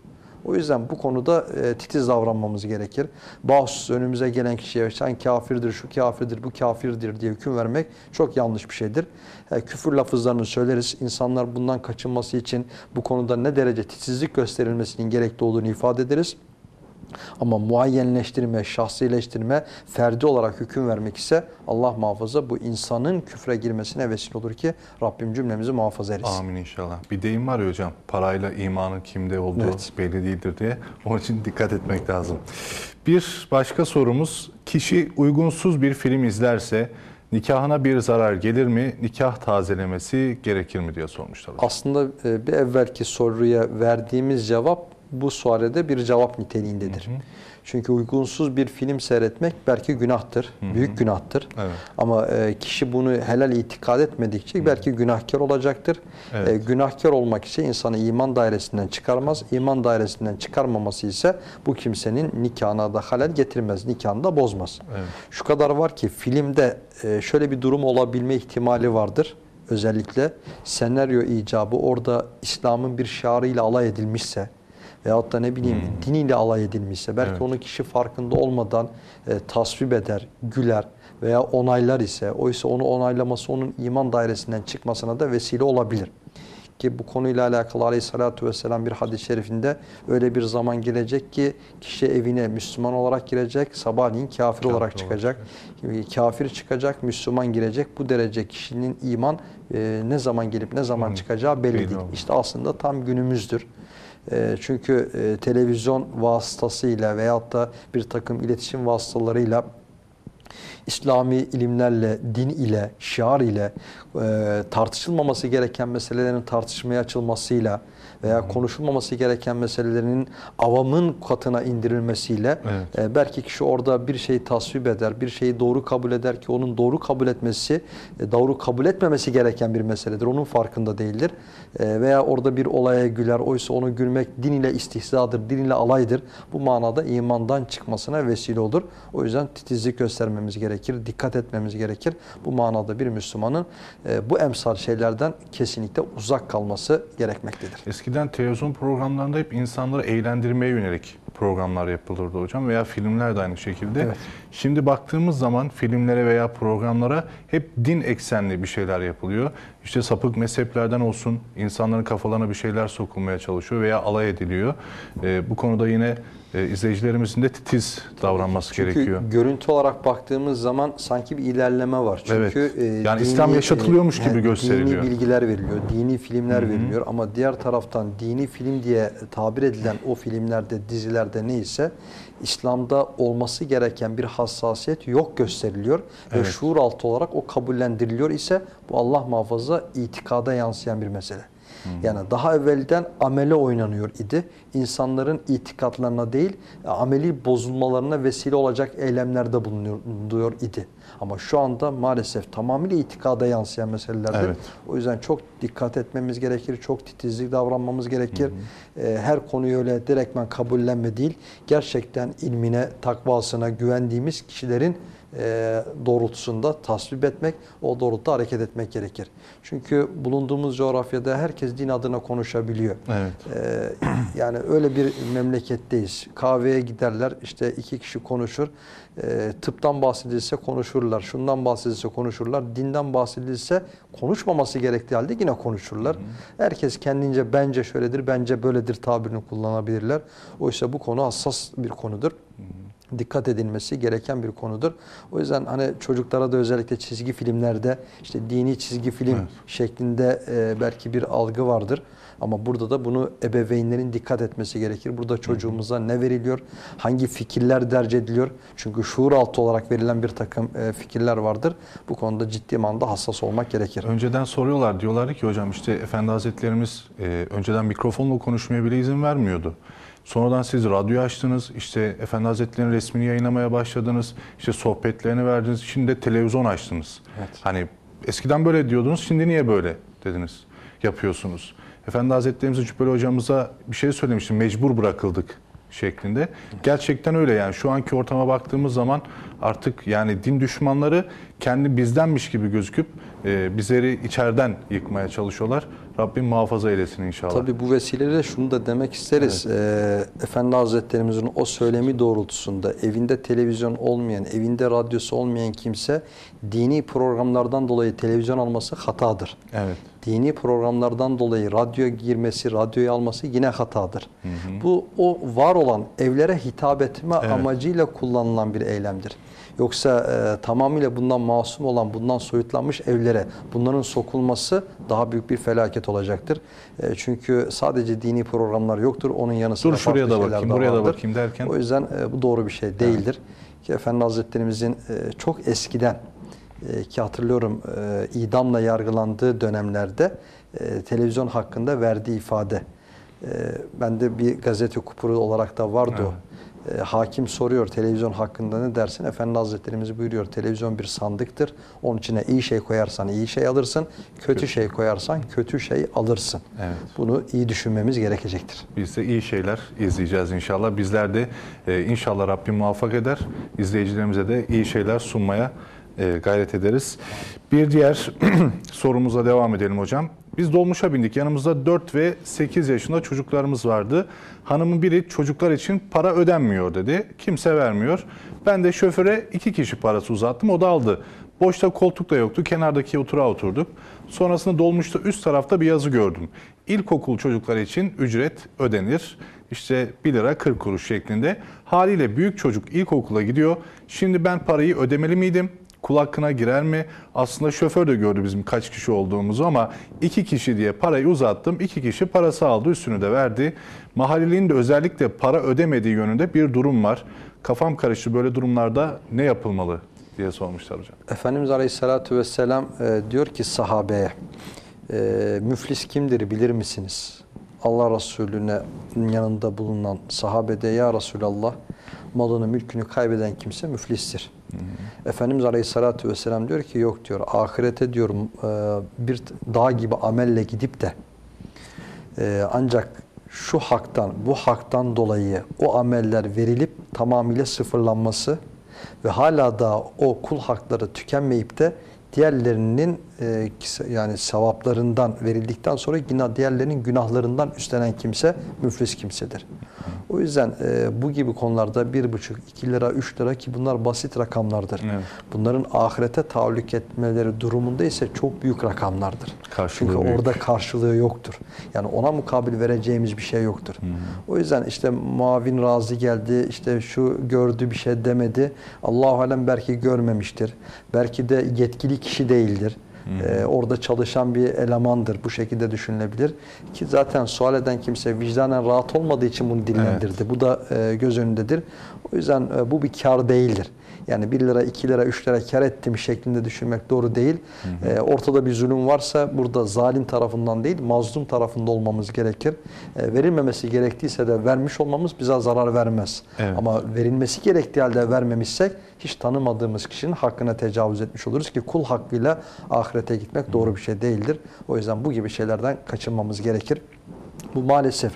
Speaker 2: O yüzden bu konuda e, titiz davranmamız gerekir. Bahsus önümüze gelen kişiye sen kafirdir, şu kafirdir, bu kafirdir diye hüküm vermek çok yanlış bir şeydir. E, küfür lafızlarını söyleriz. İnsanlar bundan kaçınması için bu konuda ne derece titizlik gösterilmesinin gerekli olduğunu ifade ederiz. Ama muayyenleştirme, şahsileştirme, ferdi olarak hüküm vermek ise Allah muhafaza bu insanın küfre girmesine vesile olur ki Rabbim cümlemizi muhafaza etsin.
Speaker 1: Amin inşallah. Bir deyim var ya hocam, parayla imanın kimde olduğu
Speaker 2: Evet.
Speaker 1: belli değildir diye. Onun için dikkat etmek lazım. Bir başka sorumuz, kişi uygunsuz bir film izlerse nikahına bir zarar gelir mi? Nikah tazelemesi gerekir mi diye sormuşlar. hocam.
Speaker 2: Aslında e, bir evvelki soruya verdiğimiz cevap bu sualede bir cevap niteliğindedir. Çünkü uygunsuz bir film seyretmek belki günahtır, büyük günahtır.
Speaker 1: Evet.
Speaker 2: Ama e, kişi bunu helal itikad etmedikçe belki günahkar olacaktır.
Speaker 1: Evet.
Speaker 2: E, günahkar olmak ise insanı iman dairesinden çıkarmaz. İman dairesinden çıkarmaması ise bu kimsenin nikahına da halel getirmez, nikahını da bozmaz.
Speaker 1: Evet.
Speaker 2: Şu kadar var ki filmde e, şöyle bir durum olabilme ihtimali vardır. Özellikle senaryo icabı orada İslam'ın bir şiarıyla alay edilmişse veyahut da ne bileyim diniyle alay edilmişse belki
Speaker 1: Evet.
Speaker 2: onu kişi farkında olmadan e, tasvip eder, güler veya onaylar ise oysa onu onaylaması onun iman dairesinden çıkmasına da vesile olabilir. Ki bu konuyla alakalı aleyhissalatü vesselam bir hadis-i şerifinde öyle bir zaman gelecek ki kişi evine Müslüman olarak girecek, sabahleyin kafir, olarak
Speaker 1: olarak
Speaker 2: çıkacak. Kafir çıkacak, Müslüman girecek. Bu derece kişinin iman e, ne zaman gelip ne zaman
Speaker 1: Hı,
Speaker 2: çıkacağı belli değil.
Speaker 1: olmaz.
Speaker 2: İşte aslında tam günümüzdür. E, çünkü e, televizyon vasıtasıyla veyahut da bir takım iletişim vasıtalarıyla İslami ilimlerle, din ile, şiar ile e, tartışılmaması gereken meselelerin tartışmaya açılmasıyla veya konuşulmaması gereken meselelerin avamın katına indirilmesiyle
Speaker 1: Evet.
Speaker 2: e, belki kişi orada bir şeyi tasvip eder, bir şeyi doğru kabul eder ki onun doğru kabul etmesi, e, doğru kabul etmemesi gereken bir meseledir. Onun farkında değildir. E, veya orada bir olaya güler, oysa onu gülmek din ile istihzadır, din ile alaydır. Bu manada imandan çıkmasına vesile olur. O yüzden titizlik göstermemiz gerekir, dikkat etmemiz gerekir. Bu manada bir Müslümanın e, bu emsal şeylerden kesinlikle uzak kalması gerekmektedir.
Speaker 1: Eskiden televizyon programlarında hep insanları eğlendirmeye yönelik programlar yapılırdı hocam veya filmler de aynı şekilde.
Speaker 2: Evet.
Speaker 1: Şimdi baktığımız zaman filmlere veya programlara hep din eksenli bir şeyler yapılıyor. İşte sapık mezheplerden olsun insanların kafalarına bir şeyler sokulmaya çalışıyor veya alay ediliyor. Ee, bu konuda yine e, izleyicilerimizin de titiz davranması
Speaker 2: Çünkü
Speaker 1: gerekiyor.
Speaker 2: görüntü olarak baktığımız zaman sanki bir ilerleme var. Çünkü
Speaker 1: Evet.
Speaker 2: e,
Speaker 1: Yani İslam yaşatılıyormuş gibi
Speaker 2: he,
Speaker 1: gösteriliyor.
Speaker 2: Dini bilgiler veriliyor, dini filmler veriliyor ama diğer taraftan dini film diye tabir edilen o filmlerde, dizilerde neyse İslam'da olması gereken bir hassasiyet yok gösteriliyor ve
Speaker 1: Evet.
Speaker 2: şuur altı olarak o kabullendiriliyor ise bu Allah muhafaza itikada yansıyan bir mesele. Yani daha evvelden amele oynanıyor idi. İnsanların itikatlarına değil, ameli bozulmalarına vesile olacak eylemlerde bulunuyor idi. Ama şu anda maalesef tamamıyla itikada yansıyan meselelerdir.
Speaker 1: Evet.
Speaker 2: O yüzden çok dikkat etmemiz gerekir, çok titizlik davranmamız gerekir. Ee, her konuyu öyle direktmen kabullenme değil, gerçekten ilmine, takvasına güvendiğimiz kişilerin e, doğrultusunda tasvip etmek, o doğrultuda hareket etmek gerekir. Çünkü bulunduğumuz coğrafyada herkes din adına konuşabiliyor.
Speaker 1: Evet.
Speaker 2: Ee, yani öyle bir memleketteyiz. Kahveye giderler, işte iki kişi konuşur. Ee, tıptan bahsedilse konuşurlar, şundan bahsedilse konuşurlar, dinden bahsedilse konuşmaması gerektiği halde yine konuşurlar. Herkes kendince bence şöyledir, bence böyledir tabirini kullanabilirler. Oysa bu konu hassas bir konudur dikkat edilmesi gereken bir konudur. O yüzden hani çocuklara da özellikle çizgi filmlerde işte dini çizgi film
Speaker 1: Evet.
Speaker 2: şeklinde e, belki bir algı vardır. Ama burada da bunu ebeveynlerin dikkat etmesi gerekir. Burada çocuğumuza ne veriliyor? Hangi fikirler derc ediliyor? Çünkü şuur altı olarak verilen bir takım e, fikirler vardır. Bu konuda ciddi manada hassas olmak gerekir.
Speaker 1: Önceden soruyorlar diyorlardı ki hocam işte Efendi Hazretlerimiz e, önceden mikrofonla konuşmaya bile izin vermiyordu. Sonradan siz radyo açtınız, işte Efendi Hazretleri'nin resmini yayınlamaya başladınız, işte sohbetlerini verdiniz, şimdi de televizyon açtınız.
Speaker 2: Evet.
Speaker 1: Hani eskiden böyle diyordunuz, şimdi niye böyle dediniz, yapıyorsunuz. Efendi Hazretlerimize Cübbeli hocamıza bir şey söylemiştim, mecbur bırakıldık şeklinde. Gerçekten öyle yani şu anki ortama baktığımız zaman artık yani din düşmanları kendi bizdenmiş gibi gözüküp e, bizleri içeriden yıkmaya çalışıyorlar. Rabbim muhafaza eylesin inşallah.
Speaker 2: Tabii bu vesileyle şunu da demek isteriz. Ee, Efendi Hazretlerimizin o söylemi doğrultusunda evinde televizyon olmayan, evinde radyosu olmayan kimse dini programlardan dolayı televizyon alması hatadır.
Speaker 1: Evet.
Speaker 2: Dini programlardan dolayı radyo girmesi, radyoyu alması yine hatadır. Bu o var olan evlere hitap etme
Speaker 1: Evet.
Speaker 2: amacıyla kullanılan bir eylemdir. Yoksa e, tamamıyla bundan masum olan, bundan soyutlanmış evlere bunların sokulması daha büyük bir felaket olacaktır. E, çünkü sadece dini programlar yoktur. Onun yanı sıra
Speaker 1: Dur şuraya da bakayım, buraya da bakayım derken.
Speaker 2: O yüzden e, bu doğru bir şey değildir. Ki Efendi Hazretlerimizin e, çok eskiden e, ki hatırlıyorum e, idamla yargılandığı dönemlerde e, televizyon hakkında verdiği ifade. E, ben de bir gazete kupuru olarak da vardı o. E, hakim soruyor televizyon hakkında ne dersin? Efendi Hazretlerimiz buyuruyor televizyon bir sandıktır. Onun içine iyi şey koyarsan iyi şey alırsın. Kötü şey koyarsan kötü şey alırsın.
Speaker 1: Evet.
Speaker 2: Bunu iyi düşünmemiz gerekecektir.
Speaker 1: Biz de iyi şeyler izleyeceğiz inşallah. Bizler de e, inşallah Rabbim muvaffak eder. İzleyicilerimize de iyi şeyler sunmaya e, gayret ederiz. Bir diğer sorumuza devam edelim hocam. Biz dolmuşa bindik. Yanımızda 4 ve 8 yaşında çocuklarımız vardı. Hanımın biri çocuklar için para ödenmiyor dedi. Kimse vermiyor. Ben de şoföre iki kişi parası uzattım. O da aldı. Boşta koltuk da yoktu. Kenardaki oturağa oturduk. Sonrasında dolmuşta üst tarafta bir yazı gördüm. İlkokul çocukları için ücret ödenir. İşte 1 lira 40 kuruş şeklinde. Haliyle büyük çocuk ilkokula gidiyor. Şimdi ben parayı ödemeli miydim? Kul hakkına girer mi? Aslında şoför de gördü bizim kaç kişi olduğumuzu ama iki kişi diye parayı uzattım. İki kişi parası aldı üstünü de verdi. Mahallelinin de özellikle para ödemediği yönünde bir durum var. Kafam karıştı böyle durumlarda ne yapılmalı diye sormuşlar hocam.
Speaker 2: Efendimiz Aleyhisselatü Vesselam e, diyor ki sahabeye, e, müflis kimdir bilir misiniz? Allah Resulüne yanında bulunan sahabede ya Resulallah malını mülkünü kaybeden kimse müflistir. Efendimiz Aleyhisselatü Vesselam diyor ki yok diyor ahirete diyorum e, bir dağ gibi amelle gidip de e, ancak şu haktan, bu haktan dolayı o ameller verilip tamamıyla sıfırlanması ve hala da o kul hakları tükenmeyip de diğerlerinin e, yani sevaplarından verildikten sonra yine diğerlerinin günahlarından üstlenen kimse müflis kimsedir. O yüzden e, bu gibi konularda bir buçuk, iki lira, üç lira ki bunlar basit rakamlardır.
Speaker 1: Evet.
Speaker 2: Bunların ahirete tahallük etmeleri durumunda ise çok büyük rakamlardır.
Speaker 1: Karşılığı
Speaker 2: Çünkü
Speaker 1: büyük.
Speaker 2: orada karşılığı yoktur. Yani ona mukabil vereceğimiz bir şey yoktur. O yüzden işte muavin razı geldi, işte şu gördü bir şey demedi. Allahu alem belki görmemiştir. Belki de yetkili kişi değildir. Ee, orada çalışan bir elemandır. Bu şekilde düşünülebilir. Ki zaten sual eden kimse vicdanen rahat olmadığı için bunu dillendirdi. Bu da e, göz önündedir. O yüzden e, bu bir kar değildir. Yani 1 lira, 2 lira, 3 lira kar ettim şeklinde düşünmek doğru değil. Ee, ortada bir zulüm varsa burada zalim tarafından değil, mazlum tarafında olmamız gerekir. Ee, verilmemesi gerektiyse de vermiş olmamız bize zarar vermez.
Speaker 1: Evet.
Speaker 2: Ama verilmesi gerektiği halde vermemişsek hiç tanımadığımız kişinin hakkına tecavüz etmiş oluruz ki kul hakkıyla ahirete gitmek doğru bir şey değildir. O yüzden bu gibi şeylerden kaçınmamız gerekir. Bu maalesef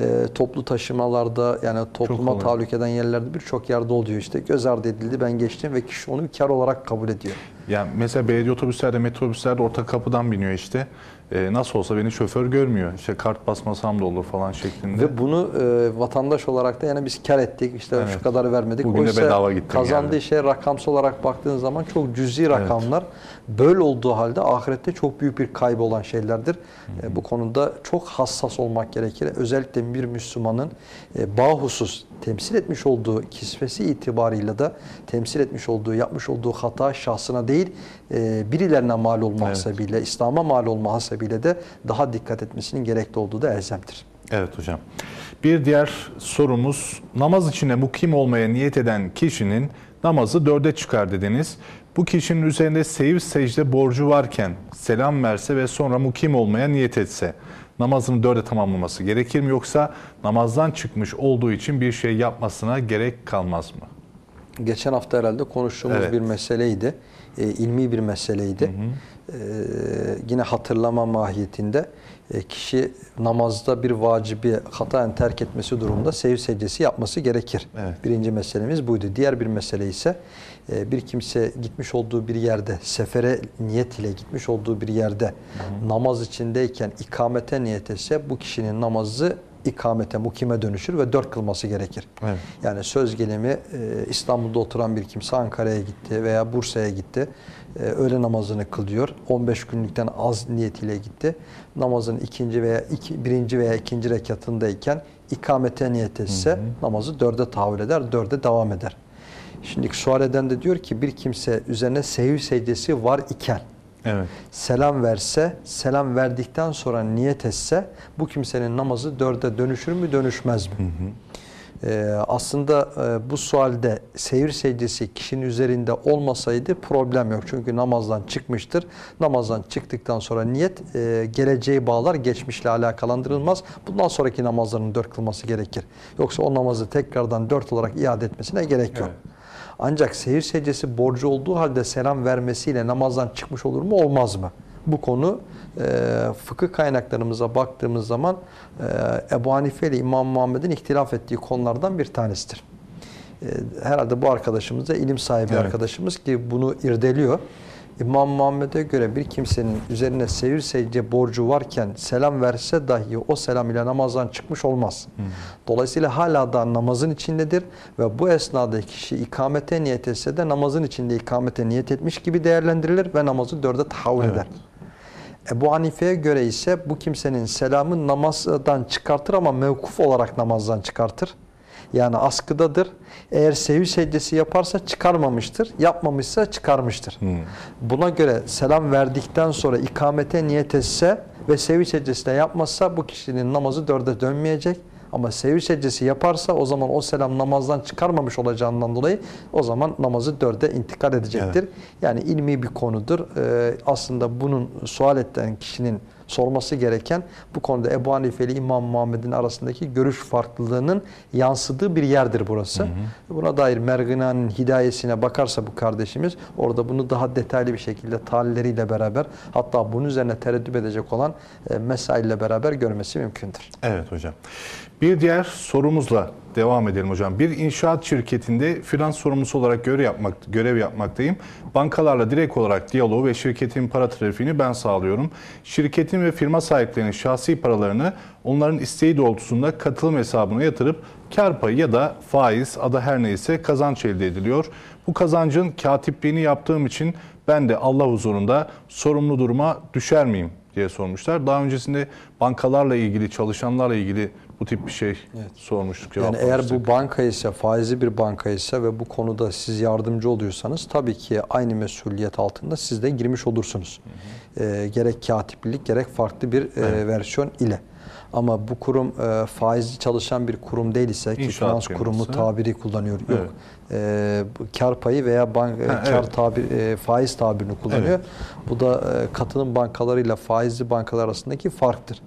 Speaker 2: e, toplu taşımalarda yani topluma tahallük eden yerlerde birçok yerde oluyor işte. Göz ardı edildi ben geçtim ve kişi onu bir kar olarak kabul ediyor.
Speaker 1: Yani mesela belediye otobüslerde, metrobüslerde orta kapıdan biniyor işte. Ee, nasıl olsa beni şoför görmüyor. İşte kart basmasam da olur falan şeklinde.
Speaker 2: Ve bunu e, vatandaş olarak da yani biz kar ettik işte
Speaker 1: Evet.
Speaker 2: şu kadar vermedik.
Speaker 1: Bugün de
Speaker 2: Oysa
Speaker 1: bedava gittim
Speaker 2: Kazandığı
Speaker 1: yani.
Speaker 2: şey rakamsal olarak baktığın zaman çok cüzi rakamlar. Böyle olduğu halde ahirette çok büyük bir kaybı olan şeylerdir. E, bu konuda çok hassas olmak gerekir. Özellikle bir Müslümanın e, bahusus temsil etmiş olduğu kisvesi itibarıyla da temsil etmiş olduğu, yapmış olduğu hata şahsına değil e, birilerine mal olma
Speaker 1: Evet.
Speaker 2: hasebiyle, İslam'a mal olma hasebiyle de daha dikkat etmesinin gerekli olduğu da elzemdir.
Speaker 1: Evet hocam. Bir diğer sorumuz namaz içine mukim olmaya niyet eden kişinin namazı dörde çıkar dediniz. Bu kişinin üzerinde seyiv secde borcu varken selam verse ve sonra mukim olmaya niyet etse namazını dörde tamamlaması gerekir mi yoksa namazdan çıkmış olduğu için bir şey yapmasına gerek kalmaz mı?
Speaker 2: Geçen hafta herhalde konuştuğumuz
Speaker 1: Evet.
Speaker 2: bir meseleydi. E, ilmi bir meseleydi. E, yine hatırlama mahiyetinde. e, kişi namazda bir vacibi hataen terk etmesi durumunda sehiv secdesi yapması gerekir.
Speaker 1: Evet.
Speaker 2: Birinci meselemiz buydu. Diğer bir mesele ise bir kimse gitmiş olduğu bir yerde, sefere niyet ile gitmiş olduğu bir yerde namaz içindeyken ikamete niyet etse bu kişinin namazı ikamete, mukime dönüşür ve dört kılması gerekir.
Speaker 1: Evet.
Speaker 2: Yani söz gelimi e, İstanbul'da oturan bir kimse Ankara'ya gitti veya Bursa'ya gitti. E, öğle namazını kılıyor. 15 günlükten az niyetiyle gitti. Namazın ikinci veya iki, birinci veya ikinci rekatındayken ikamete niyet etse namazı dörde tahammül eder, dörde devam eder. Şimdi sual eden de diyor ki bir kimse üzerine sehiv secdesi var iken
Speaker 1: Evet.
Speaker 2: selam verse, selam verdikten sonra niyet etse bu kimsenin namazı dörde dönüşür mü dönüşmez mi? Ee, aslında e, bu sualde seyir secdesi kişinin üzerinde olmasaydı problem yok. Çünkü namazdan çıkmıştır. Namazdan çıktıktan sonra niyet e, geleceği bağlar, geçmişle alakalandırılmaz. Bundan sonraki namazlarının dört kılması gerekir. Yoksa o namazı tekrardan dört olarak iade etmesine gerek yok.
Speaker 1: Evet.
Speaker 2: Ancak seyir secdesi borcu olduğu halde selam vermesiyle namazdan çıkmış olur mu olmaz mı? Bu konu e, fıkıh kaynaklarımıza baktığımız zaman e, Ebu Hanife ile İmam Muhammed'in ihtilaf ettiği konulardan bir tanesidir. E, herhalde bu arkadaşımız da ilim sahibi
Speaker 1: Evet.
Speaker 2: arkadaşımız ki bunu irdeliyor. İmam Muhammed'e göre bir kimsenin üzerine seyir secde borcu varken selam verse dahi o selam ile namazdan çıkmış olmaz. Dolayısıyla hala da namazın içindedir ve bu esnada kişi ikamete niyet etse de namazın içinde ikamete niyet etmiş gibi değerlendirilir ve namazı dörde tahavül
Speaker 1: Evet.
Speaker 2: eder. Ebu Hanife'ye göre ise bu kimsenin selamı namazdan çıkartır ama mevkuf olarak namazdan çıkartır. Yani askıdadır. Eğer sehiv secdesi yaparsa çıkarmamıştır. Yapmamışsa çıkarmıştır. Buna göre selam verdikten sonra ikamete niyet etse ve sehiv secdesi de yapmazsa bu kişinin namazı dörde dönmeyecek. Ama sehiv secdesi yaparsa o zaman o selam namazdan çıkarmamış olacağından dolayı o zaman namazı dörde intikal edecektir. Yani ilmi bir konudur. Ee, aslında bunun sual eden kişinin sorması gereken bu konuda Ebu Hanife ile İmam Muhammed'in arasındaki görüş farklılığının yansıdığı bir yerdir burası. Buna dair Mergina'nın hidayesine bakarsa bu kardeşimiz orada bunu daha detaylı bir şekilde talilleriyle beraber hatta bunun üzerine tereddüt edecek olan e, mesaille beraber görmesi mümkündür.
Speaker 1: Evet hocam. Bir diğer sorumuzla devam edelim hocam. Bir inşaat şirketinde finans sorumlusu olarak görev, yapmak, görev yapmaktayım. Bankalarla direkt olarak diyaloğu ve şirketin para trafiğini ben sağlıyorum. Şirketin ve firma sahiplerinin şahsi paralarını onların isteği doğrultusunda katılım hesabına yatırıp kar payı ya da faiz adı her neyse kazanç elde ediliyor. Bu kazancın katipliğini yaptığım için ben de Allah huzurunda sorumlu duruma düşer miyim diye sormuşlar. Daha öncesinde bankalarla ilgili, çalışanlarla ilgili bu tip bir şey sormuştuk.
Speaker 2: Yani eğer bu banka ise, faizli bir banka ise ve bu konuda siz yardımcı oluyorsanız tabii ki aynı mesuliyet altında siz de girmiş olursunuz. Ee, gerek katiplilik gerek farklı bir e, versiyon ile. Ama bu kurum e, faizli çalışan bir kurum değil ise ki
Speaker 1: İnşaat
Speaker 2: finans
Speaker 1: firması.
Speaker 2: kurumu tabiri kullanıyor. Yok.
Speaker 1: Evet.
Speaker 2: Ee, kar payı veya bank, e,
Speaker 1: Ha,
Speaker 2: kar
Speaker 1: evet.
Speaker 2: tabir, e, faiz tabirini kullanıyor. Bu da e, katılım bankalarıyla faizli bankalar arasındaki farktır.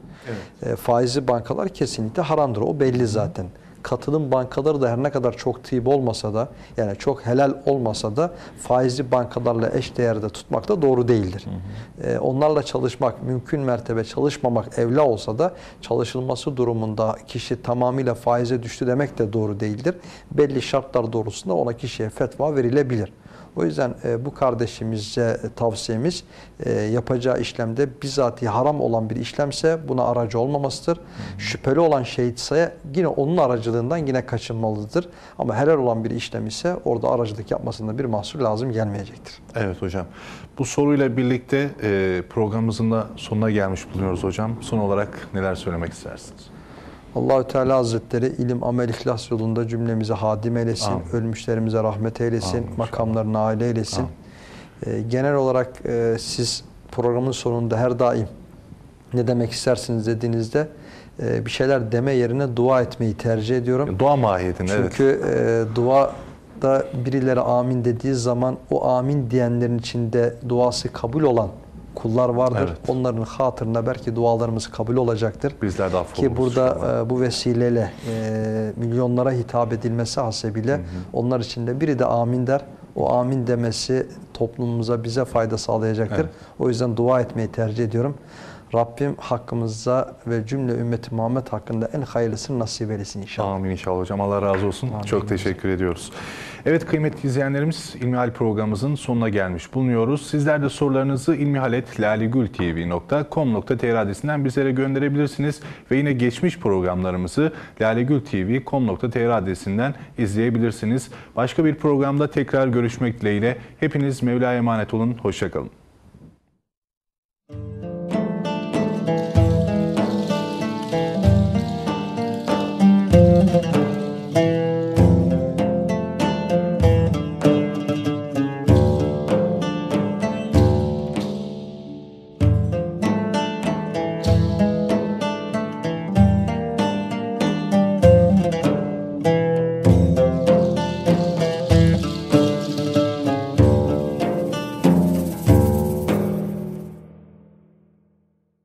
Speaker 2: E, faizli bankalar kesinlikle haramdır. O belli zaten. Katılım bankaları da her ne kadar çok tıyıp olmasa da yani çok helal olmasa da faizli bankalarla eş değerde tutmak da doğru değildir. E, onlarla çalışmak mümkün mertebe çalışmamak evla olsa da çalışılması durumunda kişi tamamıyla faize düştü demek de doğru değildir. Belli şartlar doğrultusunda ona kişiye fetva verilebilir. O yüzden e, bu kardeşimize e, tavsiyemiz e, yapacağı işlemde bizatihi haram olan bir işlemse buna aracı olmamasıdır. Şüpheli olan ise yine onun aracılığından yine kaçınmalıdır. Ama helal olan bir işlem ise orada aracılık yapmasında bir mahsur lazım gelmeyecektir.
Speaker 1: Evet hocam. Bu soruyla birlikte e, programımızın da sonuna gelmiş bulunuyoruz hocam. Son olarak neler söylemek istersiniz?
Speaker 2: Allahü Teala Hazretleri ilim, amel, ihlas yolunda cümlemize hadim eylesin.
Speaker 1: Amin.
Speaker 2: Ölmüşlerimize rahmet eylesin.
Speaker 1: Amin
Speaker 2: makamlarına aile eylesin. Ee, genel olarak e, siz programın sonunda her daim ne demek istersiniz dediğinizde e, bir şeyler deme yerine dua etmeyi tercih ediyorum.
Speaker 1: Doğa mahiyetinde evet.
Speaker 2: Çünkü e, duada birileri amin dediği zaman o amin diyenlerin içinde duası kabul olan kullar vardır.
Speaker 1: Evet.
Speaker 2: Onların hatırına belki dualarımız kabul olacaktır.
Speaker 1: Bizler de affoluruz
Speaker 2: Ki burada e, bu vesileyle e, milyonlara hitap edilmesi hasebiyle onlar için de biri de amin der. O amin demesi toplumumuza bize fayda sağlayacaktır.
Speaker 1: Evet.
Speaker 2: O yüzden dua etmeyi tercih ediyorum. Rabbim hakkımızda ve cümle ümmeti Muhammed hakkında en hayırlısını nasip eylesin inşallah.
Speaker 1: Amin inşallah hocam. Allah razı olsun.
Speaker 2: Amin.
Speaker 1: Çok teşekkür ediyoruz. Evet kıymetli izleyenlerimiz İlmihal programımızın sonuna gelmiş bulunuyoruz. Sizler de sorularınızı ilmihaletlalegültv.com.tr adresinden bizlere gönderebilirsiniz. Ve yine geçmiş programlarımızı lalegültv.com.tr adresinden izleyebilirsiniz. Başka bir programda tekrar görüşmek dileğiyle. Hepiniz Mevla'ya emanet olun. Hoşçakalın.